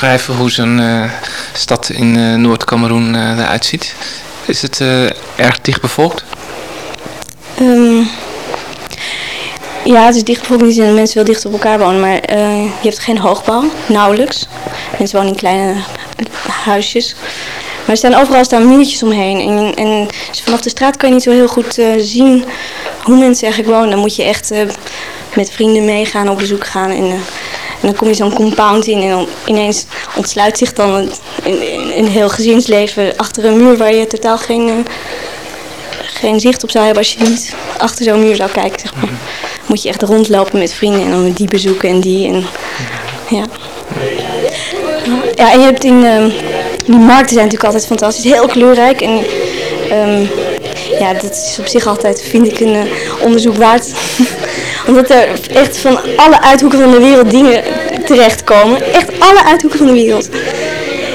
beschrijven hoe zo'n uh, stad in uh, Noord-Cameroen uh, eruit ziet? Is het erg dicht bevolkt? Um, ja, het is dicht bevolkt niet dat mensen wel dicht op elkaar wonen, maar je hebt geen hoogbouw, nauwelijks. Mensen wonen in kleine huisjes. Maar er staan overal staan muurtjes omheen. En, en vanaf de straat kan je niet zo heel goed zien hoe mensen eigenlijk wonen. Dan moet je echt met vrienden meegaan, op bezoek gaan. En, en dan kom je zo'n compound in en dan ineens ontsluit zich dan een, een, heel gezinsleven achter een muur waar je totaal geen, uh, geen zicht op zou hebben als je niet achter zo'n muur zou kijken. Zeg maar. Moet je echt rondlopen met vrienden en dan die bezoeken en die. En, ja. ja, en je hebt in uh, die markten zijn natuurlijk altijd fantastisch, heel kleurrijk. En um, ja, dat is op zich altijd, vind ik, een uh, onderzoek waard. Omdat er echt van alle uithoeken van de wereld dingen terechtkomen. Echt alle uithoeken van de wereld.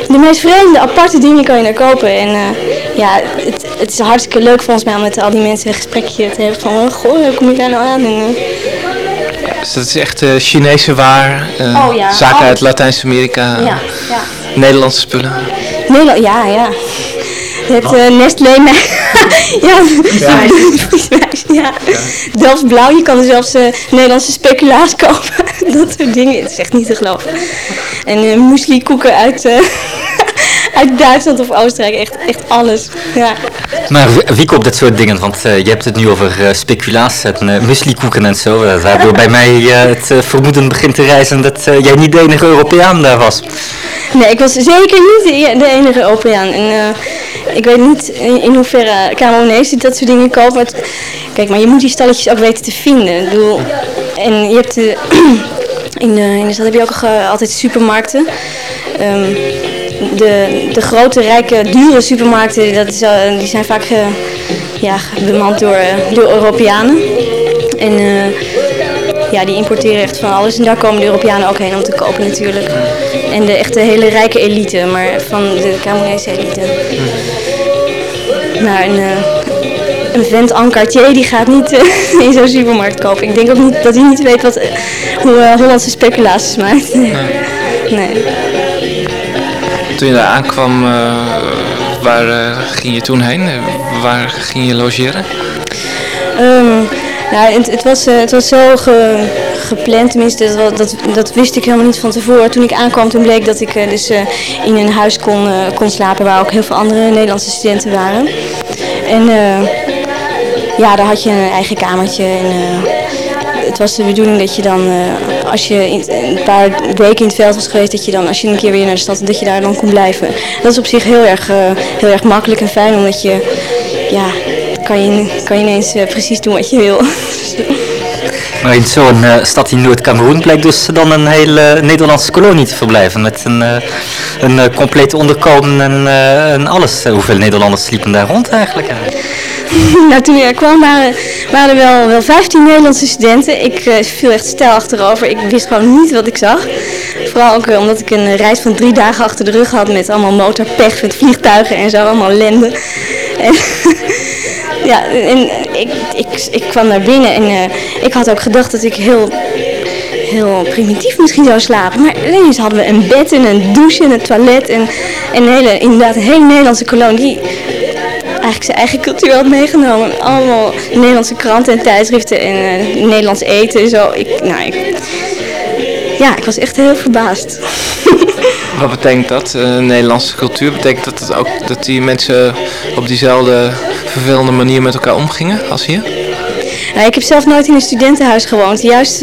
De meest vreemde, aparte dingen kan je daar kopen. En uh, ja, het, het, is hartstikke leuk volgens mij om met al die mensen een gesprekje te hebben. Van, oh, goh, hoe kom je daar nou aan? En, uh, dus dat is echt uh, Chinese waar, oh, ja. zaken uit Latijns-Amerika, ja, ja. Nederlandse spullen. Nederland, ja, ja. Het uh, Nestlé, ja, ja. ja. Delfts Blauw, je kan er zelfs uh, Nederlandse speculaas kopen. dat soort dingen, het is echt niet te geloven. En uh, muesli koeken uit, uh, uit Duitsland of Oostenrijk, echt, echt alles. Ja. Maar wie koopt dat soort dingen? Want je hebt het nu over speculaas en uh, muslikoeken en zo. Waardoor bij mij het vermoeden begint te reizen dat jij niet de enige Europeaan daar was. Nee, ik was zeker niet de enige Europeaan. En, ik weet niet in hoeverre Cameronezen dat soort dingen kopen. kijk, maar je moet die stalletjes ook weten te vinden. Ik bedoel, en je hebt de, in, de, in de stad heb je ook altijd supermarkten. Um, de, de grote, rijke, dure supermarkten, dat is, die zijn vaak uh, ja, bemand door, door Europeanen. En ja, die importeren echt van alles. En daar komen de Europeanen ook heen om te kopen natuurlijk. En de echte hele rijke elite, maar van de Cameroonese elite. Maar een, uh, een vent en quartier die gaat niet uh, in zo'n supermarkt kopen. Ik denk ook niet dat hij niet weet wat, hoe uh, Hollandse speculatie smaakt. Nee. nee. Toen je daar aankwam, waar ging je toen heen? waar ging je logeren? Um, nou, het, het, was, het was zo ge, gepland, tenminste dat, dat, dat, wist ik helemaal niet van tevoren. Toen ik aankwam, toen bleek dat ik dus in een huis kon, kon slapen waar ook heel veel andere Nederlandse studenten waren. En ja, daar had je een eigen kamertje en het was de bedoeling dat je dan, als je een paar weken in het veld was geweest, dat je dan, als je een keer weer naar de stad, dat je daar dan kon blijven. Dat is op zich heel erg, heel erg makkelijk en fijn, omdat je, ja, kan je, kan je ineens uh, precies doen wat je wil. Maar in zo'n uh, stad in Noord-Cameroen blijkt dus dan een hele Nederlandse kolonie te verblijven. Met een, uh, een uh, compleet onderkomen en, en alles. hoeveel Nederlanders sliepen daar rond eigenlijk? nou, toen ik kwam waren, waren er wel, wel 15 Nederlandse studenten. Ik viel echt stijl achterover. Ik wist gewoon niet wat ik zag. Vooral ook omdat ik een reis van drie dagen achter de rug had met allemaal motorpech met vliegtuigen en zo, allemaal ellende. En ja, en ik, ik, ik kwam naar binnen en uh, ik had ook gedacht dat ik heel, heel primitief misschien zou slapen. Maar ineens hadden we een bed en een douche en een toilet en, en een hele, inderdaad een hele Nederlandse kolonie. eigenlijk zijn eigen cultuur had meegenomen. Allemaal Nederlandse kranten en tijdschriften en uh, Nederlands eten en zo. Ik, nou, ik, ja, ik was echt heel verbaasd. Wat betekent dat, uh, Nederlandse cultuur? Betekent dat, het ook, dat die mensen op diezelfde vervelende manier met elkaar omgingen als hier? Nou, ik heb zelf nooit in een studentenhuis gewoond. Juist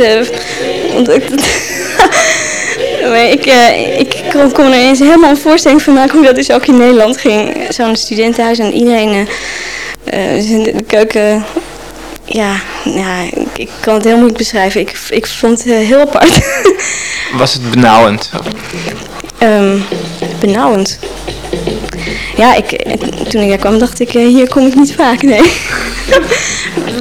maar ik, uh, ik kon, kon er eens helemaal een voorstelling van maken hoe dat dus ook in Nederland ging. Zo'n studentenhuis en iedereen uh, in de keuken. Ja, ja ik, ik, kan het heel moeilijk beschrijven. Ik, ik vond het heel apart. Was het benauwend? Um, benauwend? Ja, ik, toen ik er kwam dacht ik, hier kom ik niet vaak, nee.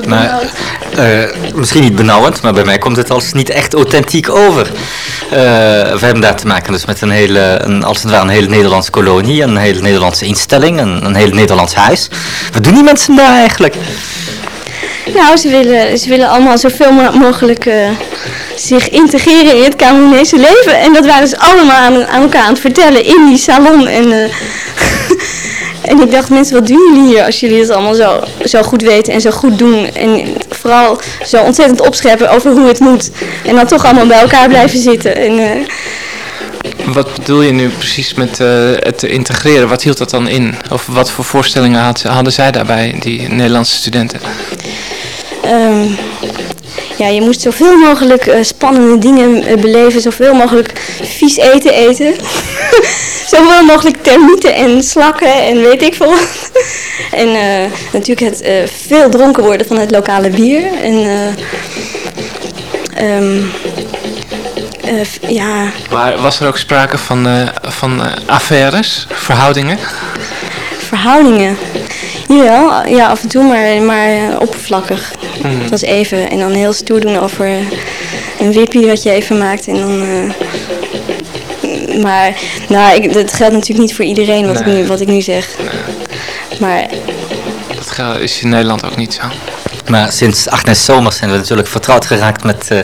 maar, uh, misschien niet benauwend, maar bij mij komt het als niet echt authentiek over. Uh, we hebben daar te maken dus met een hele, een, als het ware een hele Nederlandse kolonie, een hele Nederlandse instelling, een, een heel Nederlands huis. Wat doen die mensen daar eigenlijk? Nou, ze willen, ze willen allemaal zoveel mogelijk uh, zich integreren in het Cameroenese leven. En dat waren ze allemaal aan, aan, elkaar aan het vertellen in die salon. En, uh, en ik dacht, mensen, wat doen jullie hier als jullie het allemaal zo, zo goed weten en zo goed doen? En vooral zo ontzettend opscheppen over hoe het moet. En dan toch allemaal bij elkaar blijven zitten. En, uh, wat bedoel je nu precies met uh, het integreren? Wat hield dat dan in? Of wat voor voorstellingen had, hadden zij daarbij, die Nederlandse studenten? Um, ja, je moest zoveel mogelijk uh, spannende dingen uh, beleven, zoveel mogelijk vies eten eten. zoveel mogelijk termieten en slakken en weet ik veel. en uh, natuurlijk het veel dronken worden van het lokale bier. En um, ja. Maar was er ook sprake van, van affaires, verhoudingen? Verhoudingen? Jawel, ja, af en toe, maar, maar oppervlakkig. Mm. Dat was even. En dan heel stoer doen over een wippie wat je even maakt. En dan... Uh, maar nou, ik, dat geldt natuurlijk niet voor iedereen wat, nee. ik, nu, wat ik nu zeg. Nee. Maar... Dat is in Nederland ook niet zo. Maar sinds Agnes Somers zijn we natuurlijk vertrouwd geraakt met uh,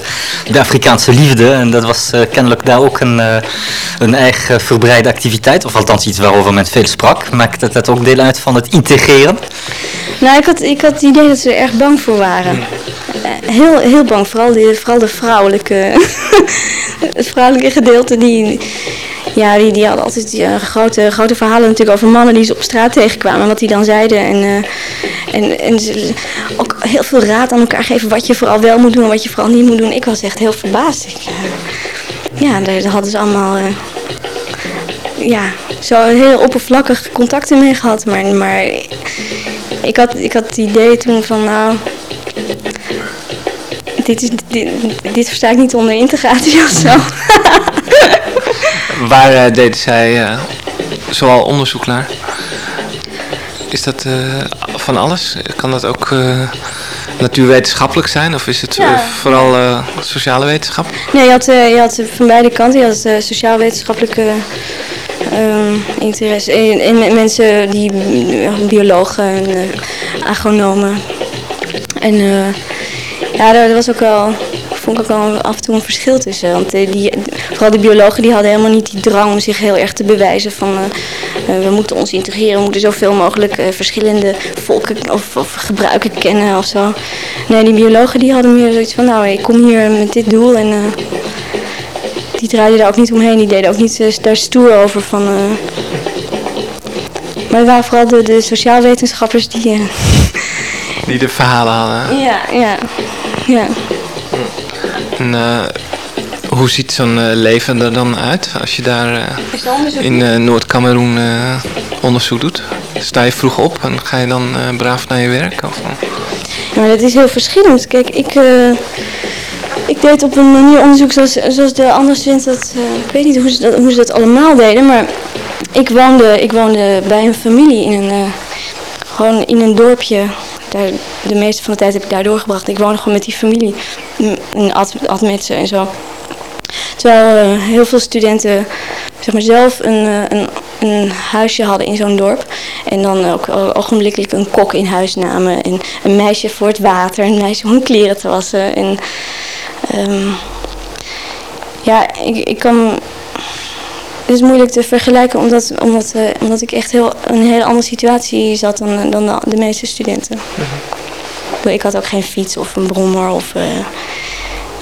de Afrikaanse liefde. En dat was uh, kennelijk daar ook een, uh, een eigen verbreide activiteit. Of althans iets waarover men veel sprak. Maakt het ook deel uit van het integreren? Nou, ik had, ik had het idee dat ze er erg bang voor waren. Heel, heel bang, vooral, die, vooral de vrouwelijke, het vrouwelijke gedeelte. Die, ja, die, die hadden altijd die, grote, grote verhalen natuurlijk over mannen die ze op straat tegenkwamen. En wat die dan zeiden. En, en, en ze, ook heel veel raad aan elkaar geven wat je vooral wel moet doen en wat je vooral niet moet doen. Ik was echt heel verbaasd. Ik, ja, daar hadden ze allemaal... ja, zo heel oppervlakkig contacten mee gehad. Maar, maar ik, had, ik had het idee toen van, nou, dit, is, dit, dit versta ik niet onder integratie of zo. Waar uh, deden zij uh, zoal onderzoek naar? Is dat van alles? Kan dat ook natuurwetenschappelijk zijn of is het ja. vooral sociale wetenschap? Nee, je had, je had van beide kanten. Je had sociaal-wetenschappelijke um, interesse. En, en, mensen die biologen en agronomen. En ja, daar was ook wel, vond ik ook wel af en toe een verschil tussen. Want die, vooral de biologen die hadden helemaal niet die drang om zich heel erg te bewijzen van uh, we moeten ons integreren, we moeten zoveel mogelijk verschillende volken of, of, gebruiken kennen of zo. Nee, die biologen die hadden meer zoiets van nou ik kom hier met dit doel en die draaiden daar ook niet omheen. Die deden ook niet daar stoer over van... Maar het waren vooral de, de sociaalwetenschappers die... Die de verhalen hadden. Ja, ja, ja. En, hoe ziet zo'n leven er dan uit als je daar in Noord-Cameroen onderzoek doet? Sta je vroeg op en ga je dan braaf naar je werk? Of? Nou, dat is heel verschillend. Kijk, ik ik deed op een manier onderzoek zoals, zoals de andere studenten dat... Ik weet niet hoe ze, dat, hoe ze dat allemaal deden, maar ik woonde, ik woonde bij een familie in een, gewoon in een dorpje. Daar, de meeste van de tijd heb ik daar doorgebracht. Ik woonde gewoon met die familie Admetsen en zo. Terwijl uh, heel veel studenten zeg maar, zelf een, een, een huisje hadden in zo'n dorp. En dan ook ogenblikkelijk een kok in huis namen. En een meisje voor het water, een meisje om hun kleren te wassen. En Um, ja, ik, ik kan... is moeilijk te vergelijken omdat, omdat, uh, omdat ik echt heel, een hele andere situatie zat dan, dan de, de meeste studenten. Mhm. Ik had ook geen fiets of een brommer of uh,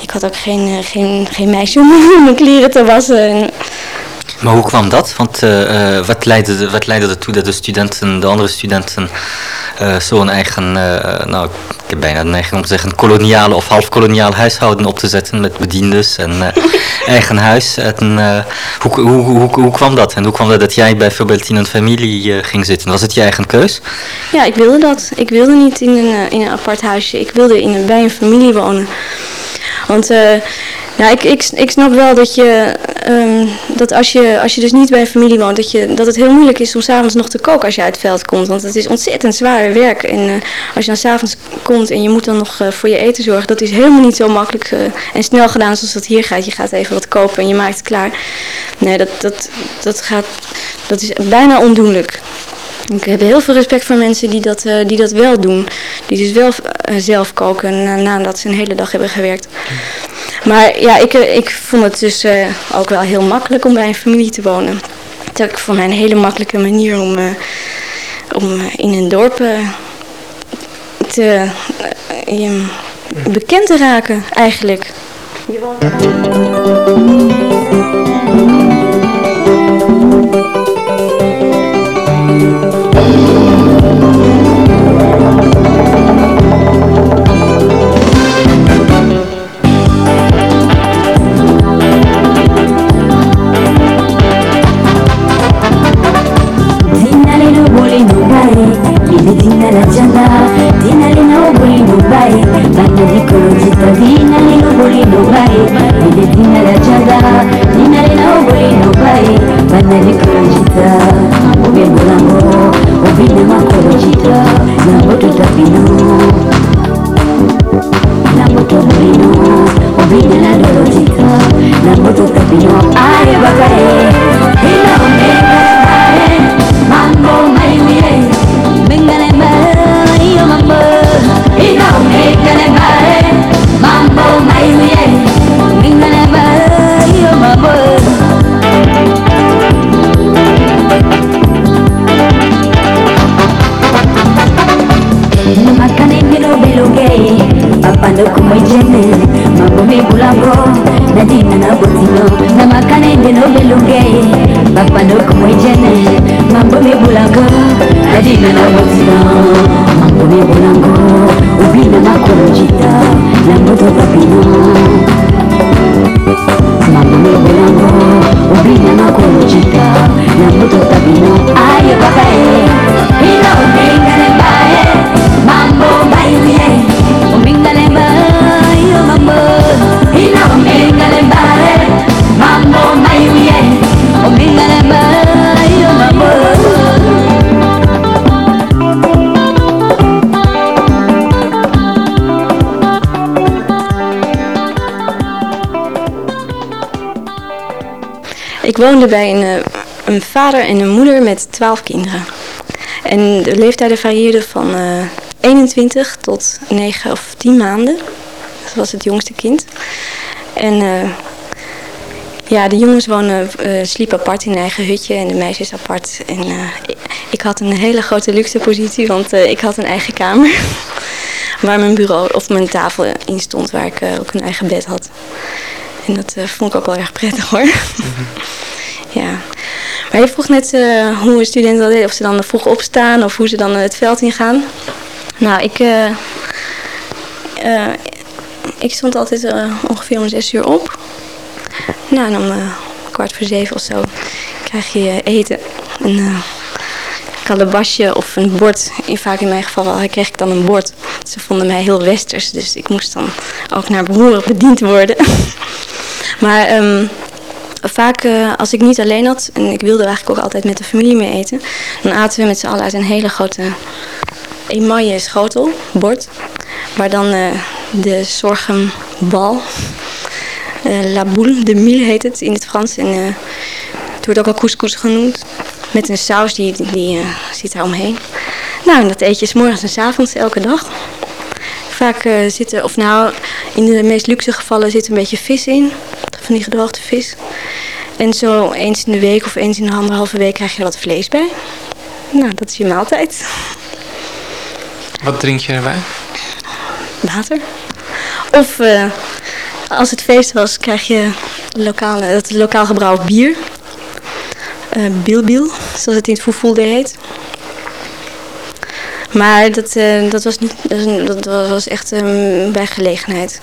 ik had ook geen, uh, geen, geen meisje om mijn kleren te wassen. Maar hoe kwam dat? Want uh, wat, leidde, wat leidde ertoe dat de studenten, de andere studenten, uh, zo'n eigen, nou, ik heb bijna de neiging om te zeggen, koloniale of half-koloniaal huishouden op te zetten met bediendes en eigen huis. En, hoe, hoe, hoe, hoe, kwam dat? En hoe kwam dat dat jij bijvoorbeeld in een familie ging zitten? Was het je eigen keus? Ja, ik wilde dat. Ik wilde niet in een, in een apart huisje. Ik wilde in een, bij een familie wonen. Want nou, ik, ik, ik snap wel dat je, um, dat als je, als je dus niet bij een familie woont, dat, je, dat het heel moeilijk is om s'avonds nog te koken als je uit het veld komt. Want het is ontzettend zwaar werk. En uh, als je dan s'avonds komt en je moet dan nog uh, voor je eten zorgen, dat is helemaal niet zo makkelijk uh, en snel gedaan zoals dat hier gaat. Je gaat even wat kopen en je maakt het klaar. Nee, dat, dat, dat, gaat, dat is bijna ondoenlijk. Ik heb heel veel respect voor mensen die dat, die dat wel doen. Die dus wel zelf koken nadat ze een hele dag hebben gewerkt. Maar ja, ik, ik vond het dus uh, ook wel heel makkelijk om bij een familie te wonen. Het is voor mij een hele makkelijke manier om, om in een dorp te, bekend te raken eigenlijk. Je Dina woonde bij een, uh, een vader en een moeder met twaalf kinderen. En de leeftijden varieerden van uh, 21 tot 9 of 10 maanden. Dat was het jongste kind. En uh, ja, de jongens wonen, sliepen apart in een eigen hutje en de meisjes apart. En ik, ik, had een hele grote luxe positie, want ik had een eigen kamer. waar mijn bureau of mijn tafel in stond, waar ik ook een eigen bed had. En dat vond ik ook wel erg prettig hoor. Mm -hmm. ja. Maar je vroeg net uh, hoe een student dat deed, of ze dan vroeg opstaan of hoe ze dan het veld ingaan. Nou, ik, uh, ik stond altijd ongeveer om zes uur op. Nou, en om kwart voor zeven of zo krijg je eten. Een kalebasje of een bord. In, vaak in mijn geval wel, kreeg ik dan een bord. Ze vonden mij heel westers, dus ik moest dan ook naar behoren bediend worden. Maar um, vaak uh, als ik niet alleen had, en ik wilde eigenlijk ook altijd met de familie mee eten, dan aten we met z'n allen uit een hele grote emaille schotel, bord, waar dan uh, de zorgenbal, uh, la boule de mille heet het in het Frans, en het wordt ook wel couscous genoemd, met een saus die, die, die zit daar omheen. Nou, en dat eet je 's morgens en 's avonds elke dag. Vaak uh, zitten, of nou, in de meest luxe gevallen zit een beetje vis in. Van die gedroogde vis. En zo eens in de week of eens in de anderhalve week krijg je wat vlees bij. Nou, dat is je maaltijd. Wat drink je erbij? Water. Of uh, als het feest was, krijg je lokale, het lokaal gebrouwen bier. Uh, bilbil, zoals het in het Foevoelde heet. Maar dat, uh, dat, was niet, dat was echt um, bij gelegenheid.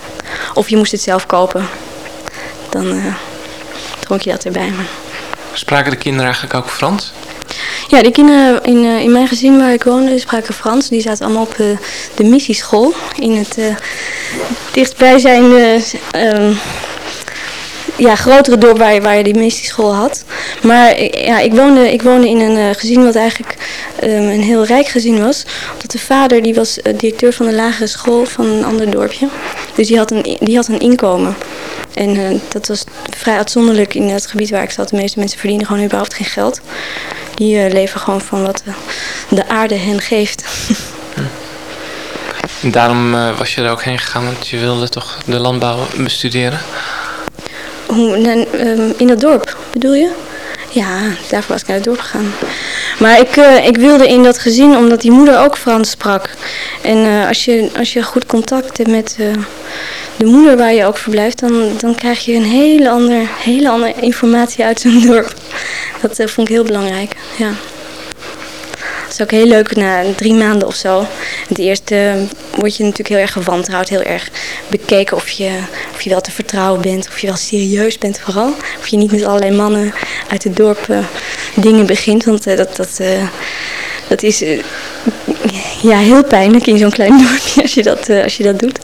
Of je moest het zelf kopen. Dan uh, dronk je dat erbij. Maar... Spraken de kinderen eigenlijk ook Frans? Ja, de kinderen in, uh, in mijn gezin waar ik woonde spraken Frans. Die zaten allemaal op uh, de missieschool. In het uh, dichtbijzijnde um, ja, grotere dorp waar, waar je die missieschool had. Maar ja, ik, woonde, ik woonde in een gezin wat eigenlijk um, een heel rijk gezin was. Dat de vader die was directeur van de lagere school van een ander dorpje. Dus die had een, die had een inkomen. En uh, dat was vrij uitzonderlijk in het gebied waar ik zat. De meeste mensen verdienen gewoon überhaupt geen geld. Die uh, leven gewoon van wat de, de aarde hen geeft. En daarom was je er ook heen gegaan, want je wilde toch de landbouw bestuderen? Hoe, um, in dat dorp, bedoel je? Ja, daarvoor was ik naar het dorp gegaan. Maar ik, uh, ik wilde in dat gezin, omdat die moeder ook Frans sprak. En uh, als, je, als je goed contact hebt met uh, de moeder waar je ook verblijft, dan, dan krijg je een hele andere, hele andere informatie uit zo'n dorp. Dat vond ik heel belangrijk, ja. Dat is ook heel leuk na drie maanden of zo. Het eerste word je natuurlijk heel erg gewantrouwd, heel erg bekeken of je, of je wel te vertrouwen bent, of je wel serieus bent vooral. Of je niet met allerlei mannen uit het dorp uh, dingen begint, want uh, dat, dat, dat is ja, heel pijnlijk in zo'n klein dorpje als je, dat, als je dat doet.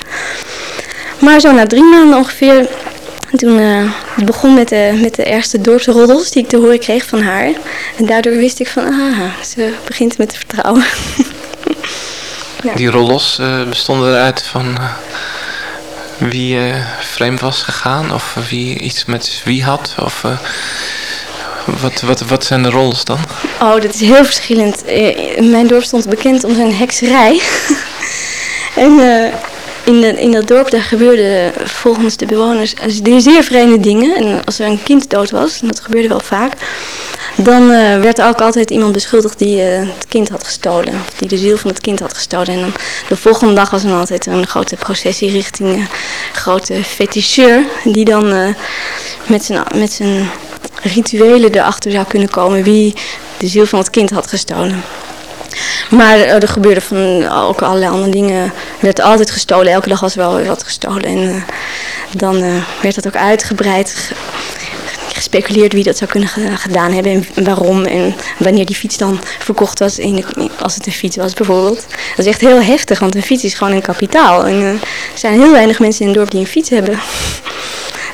Maar zo na drie maanden ongeveer toen uh, het begon met de, met de ergste dorpsroddels die ik te horen kreeg van haar. En daardoor wist ik van, ah, ze begint met te vertrouwen. ja. Die roddels uh, bestonden eruit van uh, wie vreemd was gegaan of wie iets met wie had? Of wat, wat, wat zijn de roddels dan? Oh, dat is heel verschillend. mijn dorp stond bekend om zijn hekserij. en in, in dat dorp daar gebeurde volgens de bewoners zeer vreemde dingen. En als er een kind dood was, en dat gebeurde wel vaak, dan uh, werd er ook altijd iemand beschuldigd die uh, het kind had gestolen. Die de ziel van het kind had gestolen. En dan de volgende dag was dan altijd een grote processie richting een grote feticheur. Die dan uh, met, met zijn rituelen erachter zou kunnen komen wie de ziel van het kind had gestolen. Maar uh, er gebeurde van ook allerlei andere dingen. Er werd altijd gestolen. Elke dag was wel wat gestolen. En uh, dan werd dat ook uitgebreid gespeculeerd wie dat zou kunnen gedaan hebben en waarom en wanneer die fiets dan verkocht was, in als het een fiets was bijvoorbeeld. Dat is echt heel heftig, want een fiets is gewoon een kapitaal. En er zijn heel weinig mensen in het dorp die een fiets hebben.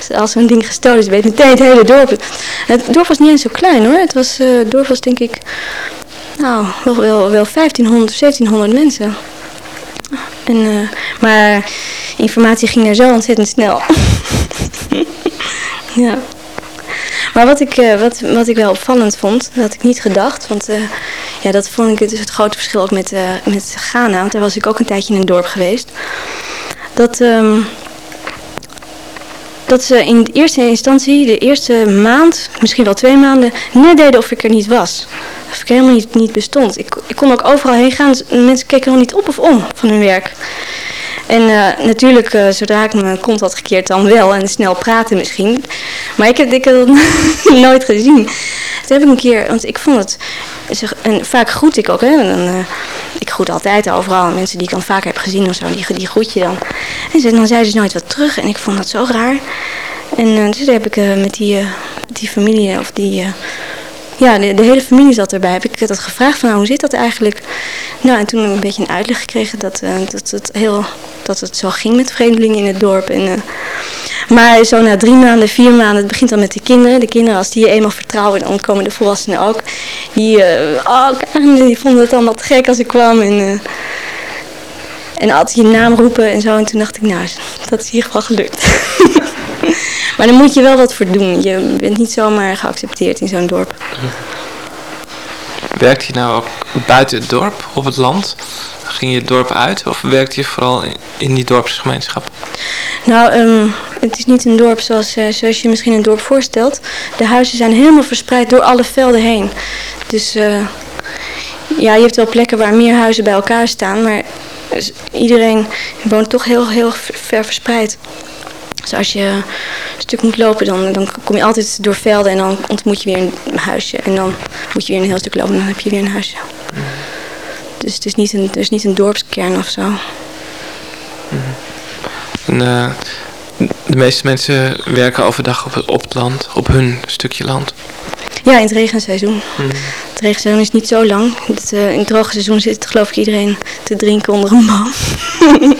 Dus als een ding gestolen is, weet meteen het hele dorp. Het dorp was niet eens zo klein hoor. Het, was, het dorp was denk ik nou, wel, wel, wel 1500, 1700 mensen. En, uh, maar informatie ging er zo ontzettend snel. ja. Maar wat ik, uh, wat, wat ik wel opvallend vond, dat ik niet gedacht. Want uh, ja, dat vond ik dus het grote verschil ook met, met Ghana. Want daar was ik ook een tijdje in een dorp geweest. Dat, um, dat ze in eerste instantie, de eerste maand, misschien wel twee maanden, net deden of ik er niet was. Of ik helemaal niet, niet bestond. Ik, ik kon ook overal heen gaan. Dus mensen keken nog niet op of om van hun werk. En uh, natuurlijk, uh, zodra ik mijn kont had gekeerd, dan wel. En snel praten misschien. Maar ik heb, ik heb nooit gezien. Toen heb ik een keer, want ik vond het... En vaak groet ik ook, hè. Uh, ik groet altijd overal. Mensen die ik dan vaak heb gezien of zo, die, die groet je dan. En ze, dan zei ze nooit wat terug. En ik vond dat zo raar. En dus heb ik met die, die familie, of die ja, de, de, hele familie zat erbij. Heb ik dat gevraagd van nou, hoe zit dat eigenlijk? Nou, en toen heb ik een beetje een uitleg gekregen dat, uh, dat, het heel, dat het zo ging met vreemdelingen in het dorp. En, uh, maar zo na drie maanden, vier maanden, het begint dan met de kinderen. De kinderen, als die je eenmaal vertrouwen, dan komen de volwassenen ook. Die, uh, oh, die vonden het dan wat gek als ik kwam. En, en altijd je naam roepen en zo. En toen dacht ik, nou, dat is in ieder geval gelukt. Maar dan moet je wel wat voor doen. Je bent niet zomaar geaccepteerd in zo'n dorp. Werkt je nou ook buiten het dorp, op het land? Ging je het dorp uit of werkte je vooral in die dorpsgemeenschap? Nou, um, het is niet een dorp zoals, uh, zoals je misschien een dorp voorstelt. De huizen zijn helemaal verspreid door alle velden heen. Dus uh, ja, je hebt wel plekken waar meer huizen bij elkaar staan, maar iedereen woont toch heel, heel ver verspreid. Dus als je een stuk moet lopen, dan, dan kom je altijd door velden en dan ontmoet je weer een huisje. En dan moet je weer een heel stuk lopen en dan heb je weer een huisje. Dus het is niet een, er is niet een dorpskern of zo. En, uh, de meeste mensen werken overdag op het, op het land, op hun stukje land. Ja, in het regenseizoen. Mm. Het regenseizoen is niet zo lang. Het, uh, in het droge seizoen zit geloof ik iedereen te drinken onder een boom.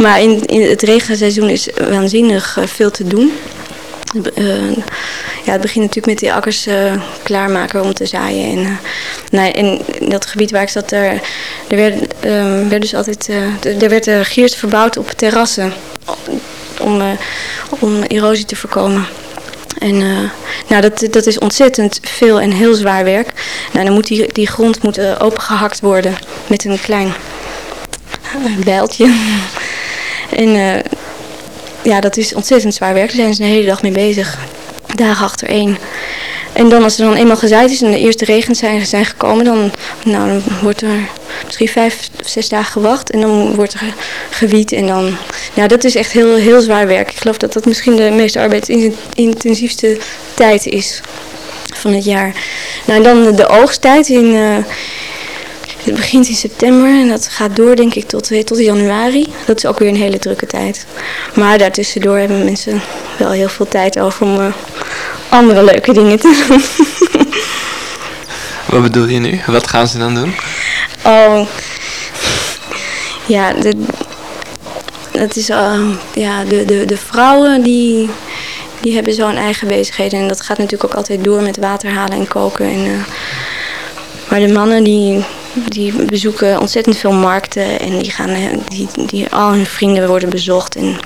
maar in, in het regenseizoen is waanzinnig uh, veel te doen. Uh, ja, het begint natuurlijk met die akkers uh, klaarmaken om te zaaien. En, nou, in dat gebied waar ik zat, er, er werd, werd dus altijd, er werd gierst verbouwd op terrassen om, om erosie te voorkomen. En nou, dat, dat is ontzettend veel en heel zwaar werk. Nou, dan moet die, die grond moet, opengehakt worden met een klein bijltje. En ja, dat is ontzettend zwaar werk. Daar zijn ze de hele dag mee bezig. Dagen achtereen. En dan als er dan eenmaal gezaaid is en de eerste regens zijn, zijn gekomen, dan, nou, dan wordt er misschien vijf of zes dagen gewacht. En dan wordt er gewiet. En dan, nou, dat is echt heel, heel zwaar werk. Ik geloof dat dat misschien de meest arbeidsintensiefste tijd is van het jaar. Nou, en dan de oogsttijd in... Uh, het begint in september en dat gaat door denk ik tot, tot januari. Dat is ook weer een hele drukke tijd. Maar daartussendoor hebben mensen wel heel veel tijd over om uh, andere leuke dingen te doen. Wat bedoel je nu? Wat gaan ze dan doen? Oh, ja, de, dat is, uh, ja de, de, de vrouwen die, die hebben zo'n eigen bezigheden. En dat gaat natuurlijk ook altijd door met water halen en koken. En, uh, maar de mannen die, die bezoeken ontzettend veel markten en die gaan, die, die, al hun vrienden worden bezocht. En,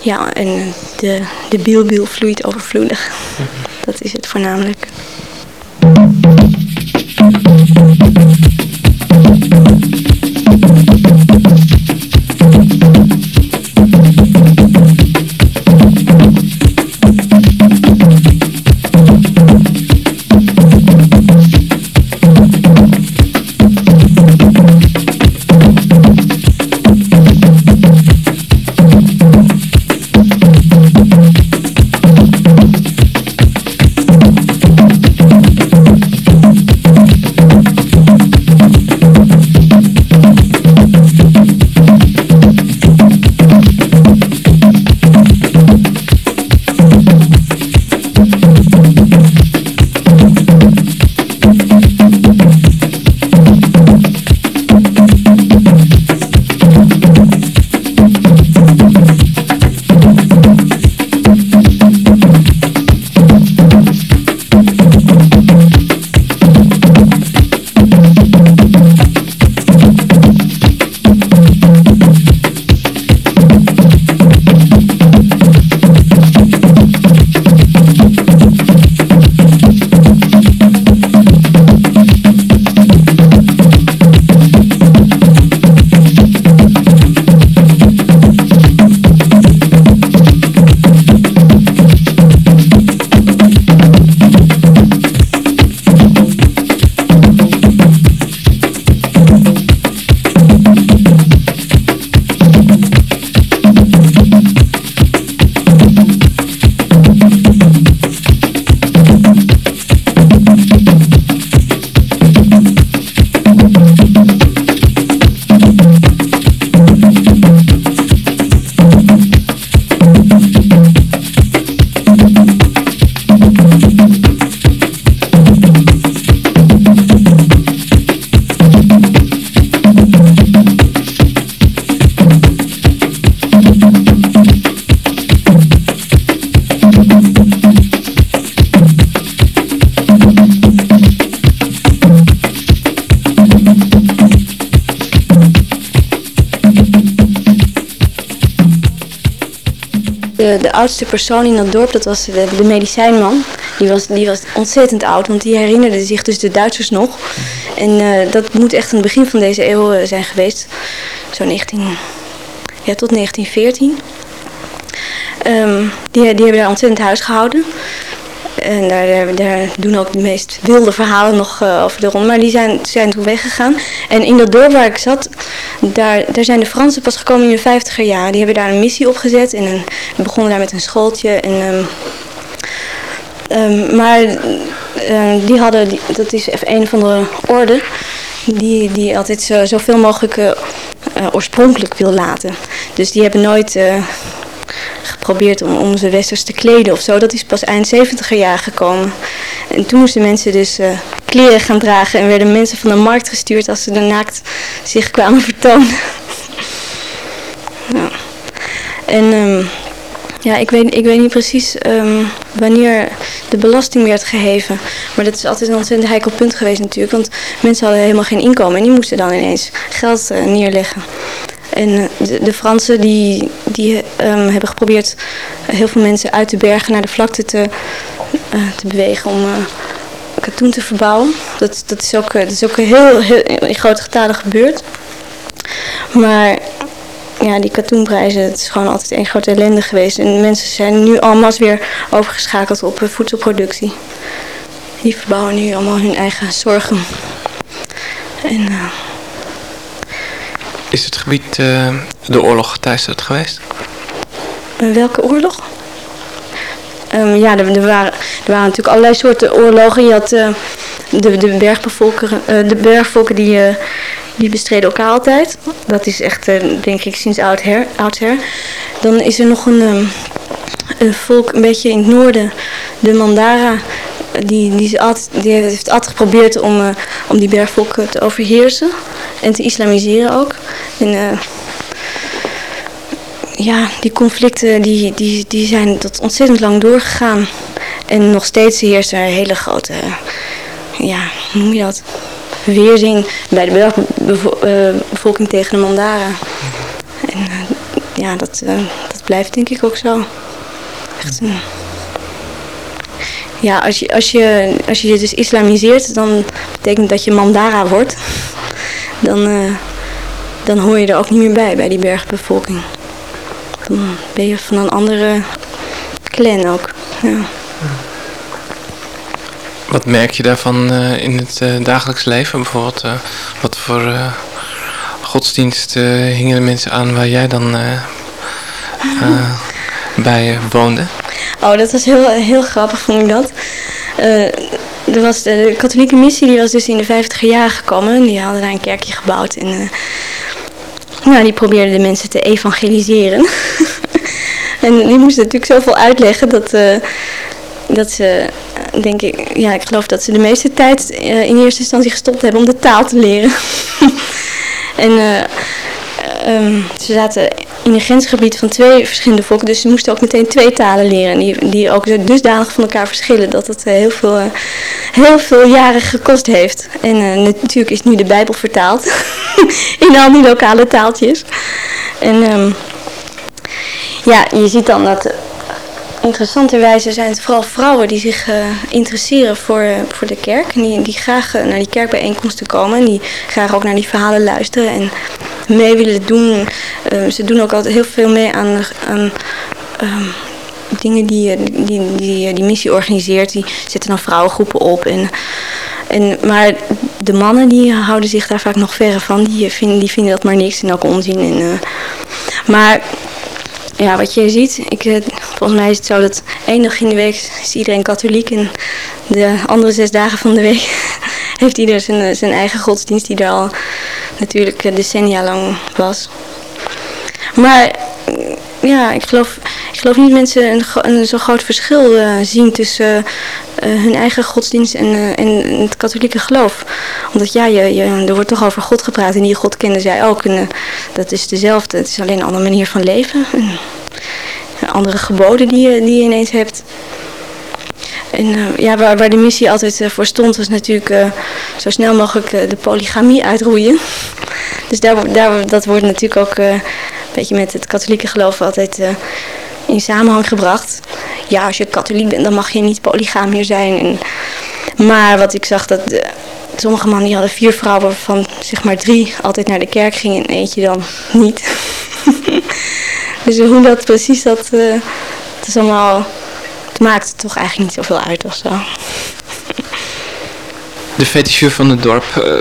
ja, en de, de bielbiel vloeit overvloedig. Dat is het voornamelijk. Oudste persoon in dat dorp, dat was de, medicijnman. Die was, die was ontzettend oud, want die herinnerde zich dus de Duitsers nog. En uh, dat moet echt aan het begin van deze eeuw uh, zijn geweest. Zo 19, ja, tot 1914. Ehm, die, die hebben daar ontzettend huis gehouden. En daar, daar, doen ook de meest wilde verhalen nog uh, over de rond. Maar die zijn, zijn toen weggegaan. En in dat dorp waar ik zat, daar, daar zijn de Fransen pas gekomen in de vijftiger jaren. Die hebben daar een missie opgezet. En een, we begonnen daar met een schooltje. En, um, um, maar uh, die hadden, die, dat is even een van de orde, die, die altijd zo, zoveel mogelijk uh, oorspronkelijk wil laten. Dus die hebben nooit geprobeerd om, om ze westers te kleden of zo. Dat is pas eind 70er jaar gekomen. En toen moesten mensen dus kleren gaan dragen en werden mensen van de markt gestuurd als ze er naakt zich kwamen vertonen. ja. En ja, ik weet, ik weet niet precies um, wanneer de belasting werd geheven. Maar dat is altijd een ontzettend heikel punt geweest natuurlijk. Want mensen hadden helemaal geen inkomen en die moesten dan ineens geld uh, neerleggen. En de, de Fransen die, die um, hebben geprobeerd heel veel mensen uit de bergen naar de vlakte te, te bewegen om uh, katoen te verbouwen. Dat, dat, is ook, dat is ook heel, heel in grote getalen gebeurd. Maar ja, die katoenprijzen, het is gewoon altijd een grote ellende geweest. En mensen zijn nu allemaal weer overgeschakeld op voedselproductie. Die verbouwen nu allemaal hun eigen zorgen. En... Uh, is het gebied uh, de oorlog geteisterd geweest? Uh, welke oorlog? Um, ja, er, er, waren, er waren natuurlijk allerlei soorten oorlogen. Je had de, de, bergbevolken, de bergvolken die, die bestreden elkaar altijd. Dat is echt, denk ik, sinds oudsher. oudsher. Dan is er nog een, um, een volk een beetje in het noorden, de Mandara die, die, altijd, die heeft altijd geprobeerd om, uh, om die bergvolken te overheersen en te islamiseren ook. En, uh, ja, die conflicten die, die, die zijn tot ontzettend lang doorgegaan. En nog steeds heerst er een hele grote, ja, hoe noem je dat? Weerzing bij de bergbevolking tegen de Mandara. En uh, ja, dat, dat blijft denk ik ook zo. Echt. Ja, als je, als, je, als je je dus islamiseert, dan betekent dat je Mandara wordt. Dan, dan hoor je er ook niet meer bij, bij die bergbevolking. Dan ben je van een andere clan ook. Ja. Wat merk je daarvan uh, in het uh, dagelijks leven? Bijvoorbeeld, wat voor godsdienst hingen de mensen aan waar jij dan bij woonde? Oh, dat was heel, heel grappig, vond ik dat. Uh, er was de, de, katholieke missie, die was dus in de 50 jaar gekomen. Die hadden daar een kerkje gebouwd. En uh, nou, die probeerden de mensen te evangeliseren. en die moesten natuurlijk zoveel uitleggen dat, uh, dat ze, denk ik, ja, ik geloof dat ze de meeste tijd in eerste instantie gestopt hebben om de taal te leren. en um, ze zaten in een grensgebied van twee verschillende volken. Dus ze moesten ook meteen twee talen leren. Die, die ook dusdanig van elkaar verschillen dat het heel veel, heel veel jaren gekost heeft. En natuurlijk is nu de Bijbel vertaald in al die lokale taaltjes. En um, ja, je ziet dan dat interessanterwijze zijn het vooral vrouwen die zich uh, interesseren voor, uh, voor de kerk. En die, die graag uh, naar die kerkbijeenkomsten komen. En die graag ook naar die verhalen luisteren en mee willen doen. ze doen ook altijd heel veel mee aan, aan um, dingen die, die, die, die missie organiseert. Die zetten dan vrouwengroepen op. En, en, maar de mannen die houden zich daar vaak nog verre van. Die vinden, die vinden dat maar niks en ook onzin. En, maar ja, wat je ziet, ik, eh, volgens mij is het zo dat één dag in de week is iedereen katholiek en de andere zes dagen van de week heeft ieder zijn, eh, zijn eigen godsdienst die er al natuurlijk eh, decennia lang was. Maar ja, ik geloof, ik geloof niet mensen een, zo groot verschil zien tussen hun eigen godsdienst en, en het katholieke geloof. Omdat ja, je, je, er wordt toch over God gepraat en die God kenden zij ook. Dat is dezelfde, het is alleen een andere manier van leven. En, andere geboden die je, die ineens hebt. En ja, waar, waar de missie altijd voor stond was natuurlijk zo snel mogelijk de polygamie uitroeien. Dus daar, daar, dat wordt natuurlijk ook een beetje met het katholieke geloof altijd in samenhang gebracht. Ja, als je katholiek bent, dan mag je niet polygaam meer zijn. En, maar wat ik zag, dat sommige mannen die hadden vier vrouwen, waarvan zeg maar drie altijd naar de kerk gingen en eentje dan niet. dus hoe dat precies dat, uh, is allemaal, het maakt toch eigenlijk niet zoveel uit of zo. De feticheur van het dorp, eh,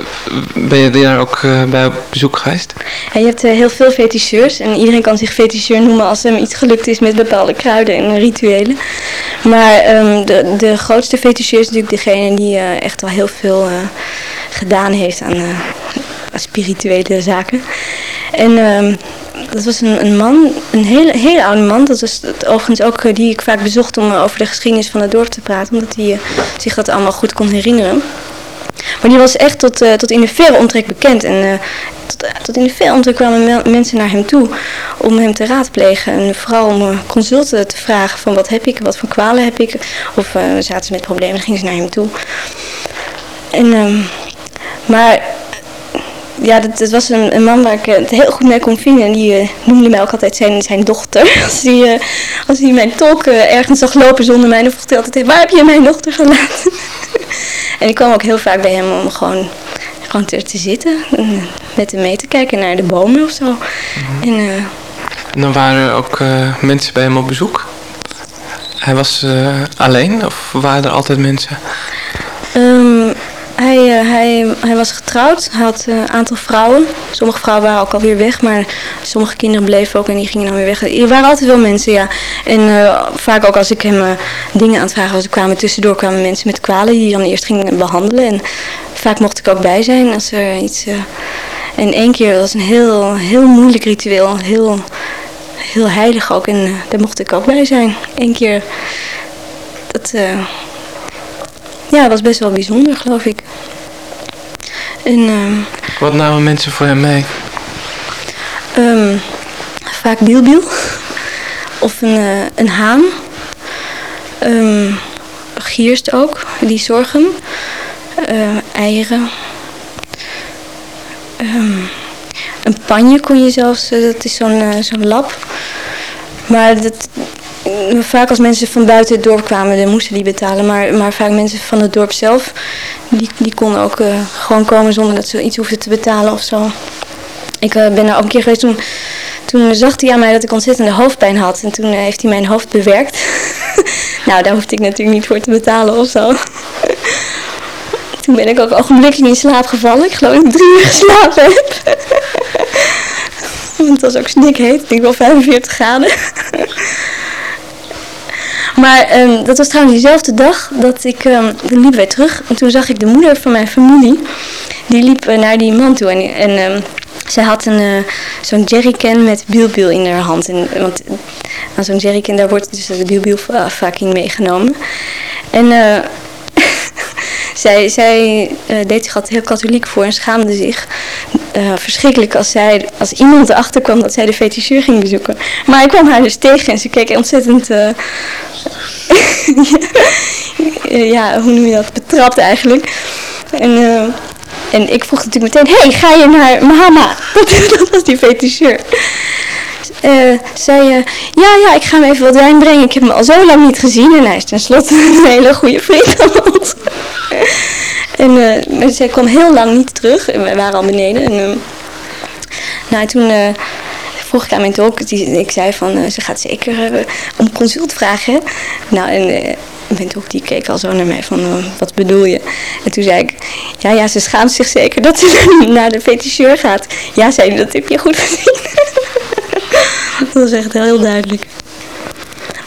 ben je daar ook uh, bij op bezoek geweest? Ja, je hebt heel veel feticheurs en iedereen kan zich feticheur noemen als hem iets gelukt is met bepaalde kruiden en rituelen. Maar um, de, de grootste feticheur is natuurlijk degene die echt al heel veel gedaan heeft aan spirituele zaken. En um, dat was een, een, man, een hele, hele oude man. Dat was overigens ook die ik vaak bezocht om over de geschiedenis van het dorp te praten. Omdat hij zich dat allemaal goed kon herinneren. Maar die was echt tot, tot in de verre omtrek bekend. En tot, tot, in de verre omtrek kwamen mensen naar hem toe om hem te raadplegen. En vooral om consulten te vragen van wat heb ik, wat voor kwalen heb ik. Of zaten ze met problemen, gingen ze naar hem toe. En, um, maar ja, dat, dat was een, een, man waar ik het heel goed mee kon vinden. En die noemde mij ook altijd zijn, zijn dochter. Als hij, als hij mijn tolk ergens zag lopen zonder mij, dan vroeg hij altijd, waar heb je mijn dochter gelaten? En ik kwam ook heel vaak bij hem om gewoon, gewoon te, te zitten. En met hem mee te kijken naar de bomen of zo. Mm -hmm. en, en, dan waren er ook mensen bij hem op bezoek? Hij was alleen of waren er altijd mensen? Hij, uh, hij, hij was getrouwd, hij had een aantal vrouwen. Sommige vrouwen waren ook alweer weg, maar sommige kinderen bleven ook en die gingen dan weer weg. Er waren altijd wel mensen, ja. En uh, vaak ook als ik hem dingen aan het vragen kwamen tussendoor kwamen mensen met kwalen die dan eerst gingen behandelen. En vaak mocht ik ook bij zijn als er iets... en één keer, was een heel, heel moeilijk ritueel, heel, heel heilig ook. En daar mocht ik ook bij zijn. Eén keer, dat... Ja, dat was best wel bijzonder, geloof ik. En, um, Wat namen mensen voor hem mee? Um, vaak bielbiel. Of een, uh, een haan. Um, gierst ook, die zorgen. Uh, eieren. een panje kon je zelfs, uh, dat is zo'n uh, zo'n lap. Maar dat, vaak als mensen van buiten het dorp kwamen, dan moesten die betalen. Maar, maar vaak mensen van het dorp zelf, die, die konden ook uh, gewoon komen zonder dat ze iets hoefden te betalen of zo. Ik uh, ben er ook een keer geweest, toen, toen zag hij aan mij dat ik ontzettende hoofdpijn had. En toen uh, heeft hij mijn hoofd bewerkt. nou, daar hoefde ik natuurlijk niet voor te betalen of zo. toen ben ik ook ogenblikkelijk in slaap gevallen. Ik geloof dat ik drie uur geslapen heb. Want het was ook snikheet, ik denk wel 45 graden. Maar um, dat was trouwens diezelfde dag dat ik, um, liepen wij terug. En toen zag ik de moeder van mijn familie. Die liep uh, naar die man toe. En, en um, zij had een, uh, zo'n jerrycan met bielbiel in haar hand. En, want aan zo'n jerrycan daar wordt dus de bielbiel vaak in meegenomen. En uh, zij, zij deed zich altijd heel katholiek voor en schaamde zich. Uh, verschrikkelijk als, zij, als iemand erachter kwam dat zij de feticheur ging bezoeken. Maar ik kwam haar dus tegen en ze keek ontzettend uh, ja, hoe noem je dat? Betrapt eigenlijk. En, en ik vroeg natuurlijk meteen, hey, ga je naar mama? Dat, dat was die feticheur. Uh, zei uh, ja, ja, ik ga hem even wat wijn brengen. Ik heb hem al zo lang niet gezien. En hij is tenslotte een hele goede vriend van en uh, kwam heel lang niet terug. En wij waren al beneden. En, nou, toen vroeg ik aan mijn tolk, die, ik zei van, ze gaat zeker om consult vragen. Nou, en mijn tolk die keek al zo naar mij van, wat bedoel je? En toen zei ik, ja, ja, ze schaamt zich zeker dat ze naar de feticheur gaat. Ja, zei dat heb je goed gezien. dat was echt heel duidelijk.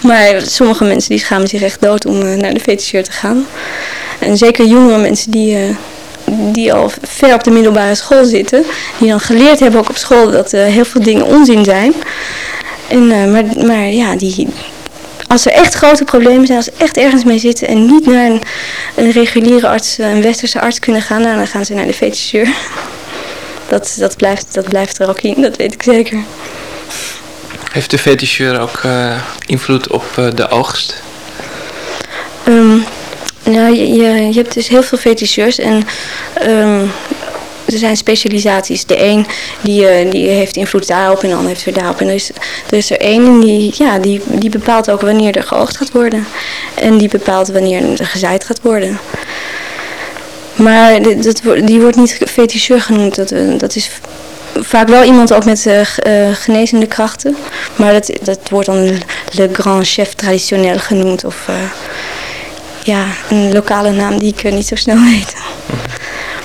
Maar sommige mensen die schamen zich echt dood om naar de feticheur te gaan. En zeker jongere mensen die die al ver op de middelbare school zitten. Die dan geleerd hebben ook op school dat uh, heel veel dingen onzin zijn. En, maar, maar ja, die, als er echt grote problemen zijn, als ze echt ergens mee zitten en niet naar een, reguliere arts, een westerse arts kunnen gaan, nou, dan gaan ze naar de feticheur. Dat, dat, blijft, dat blijft er ook in, dat weet ik zeker. Heeft de feticheur ook uh, invloed op de oogst? Um, nou, je, je, hebt dus heel veel feticheurs en um, er zijn specialisaties. De een die, uh, die heeft invloed daarop en de ander heeft weer daarop. En er is, er is er één die, ja, die, die bepaalt ook wanneer er geoogd gaat worden. En die bepaalt wanneer er gezaaid gaat worden. Maar die wordt niet feticheur genoemd. Dat, dat is vaak wel iemand ook met uh, genezende krachten. Maar dat, dat wordt dan le grand chef traditionnel genoemd. Of ja, een lokale naam die ik niet zo snel weet.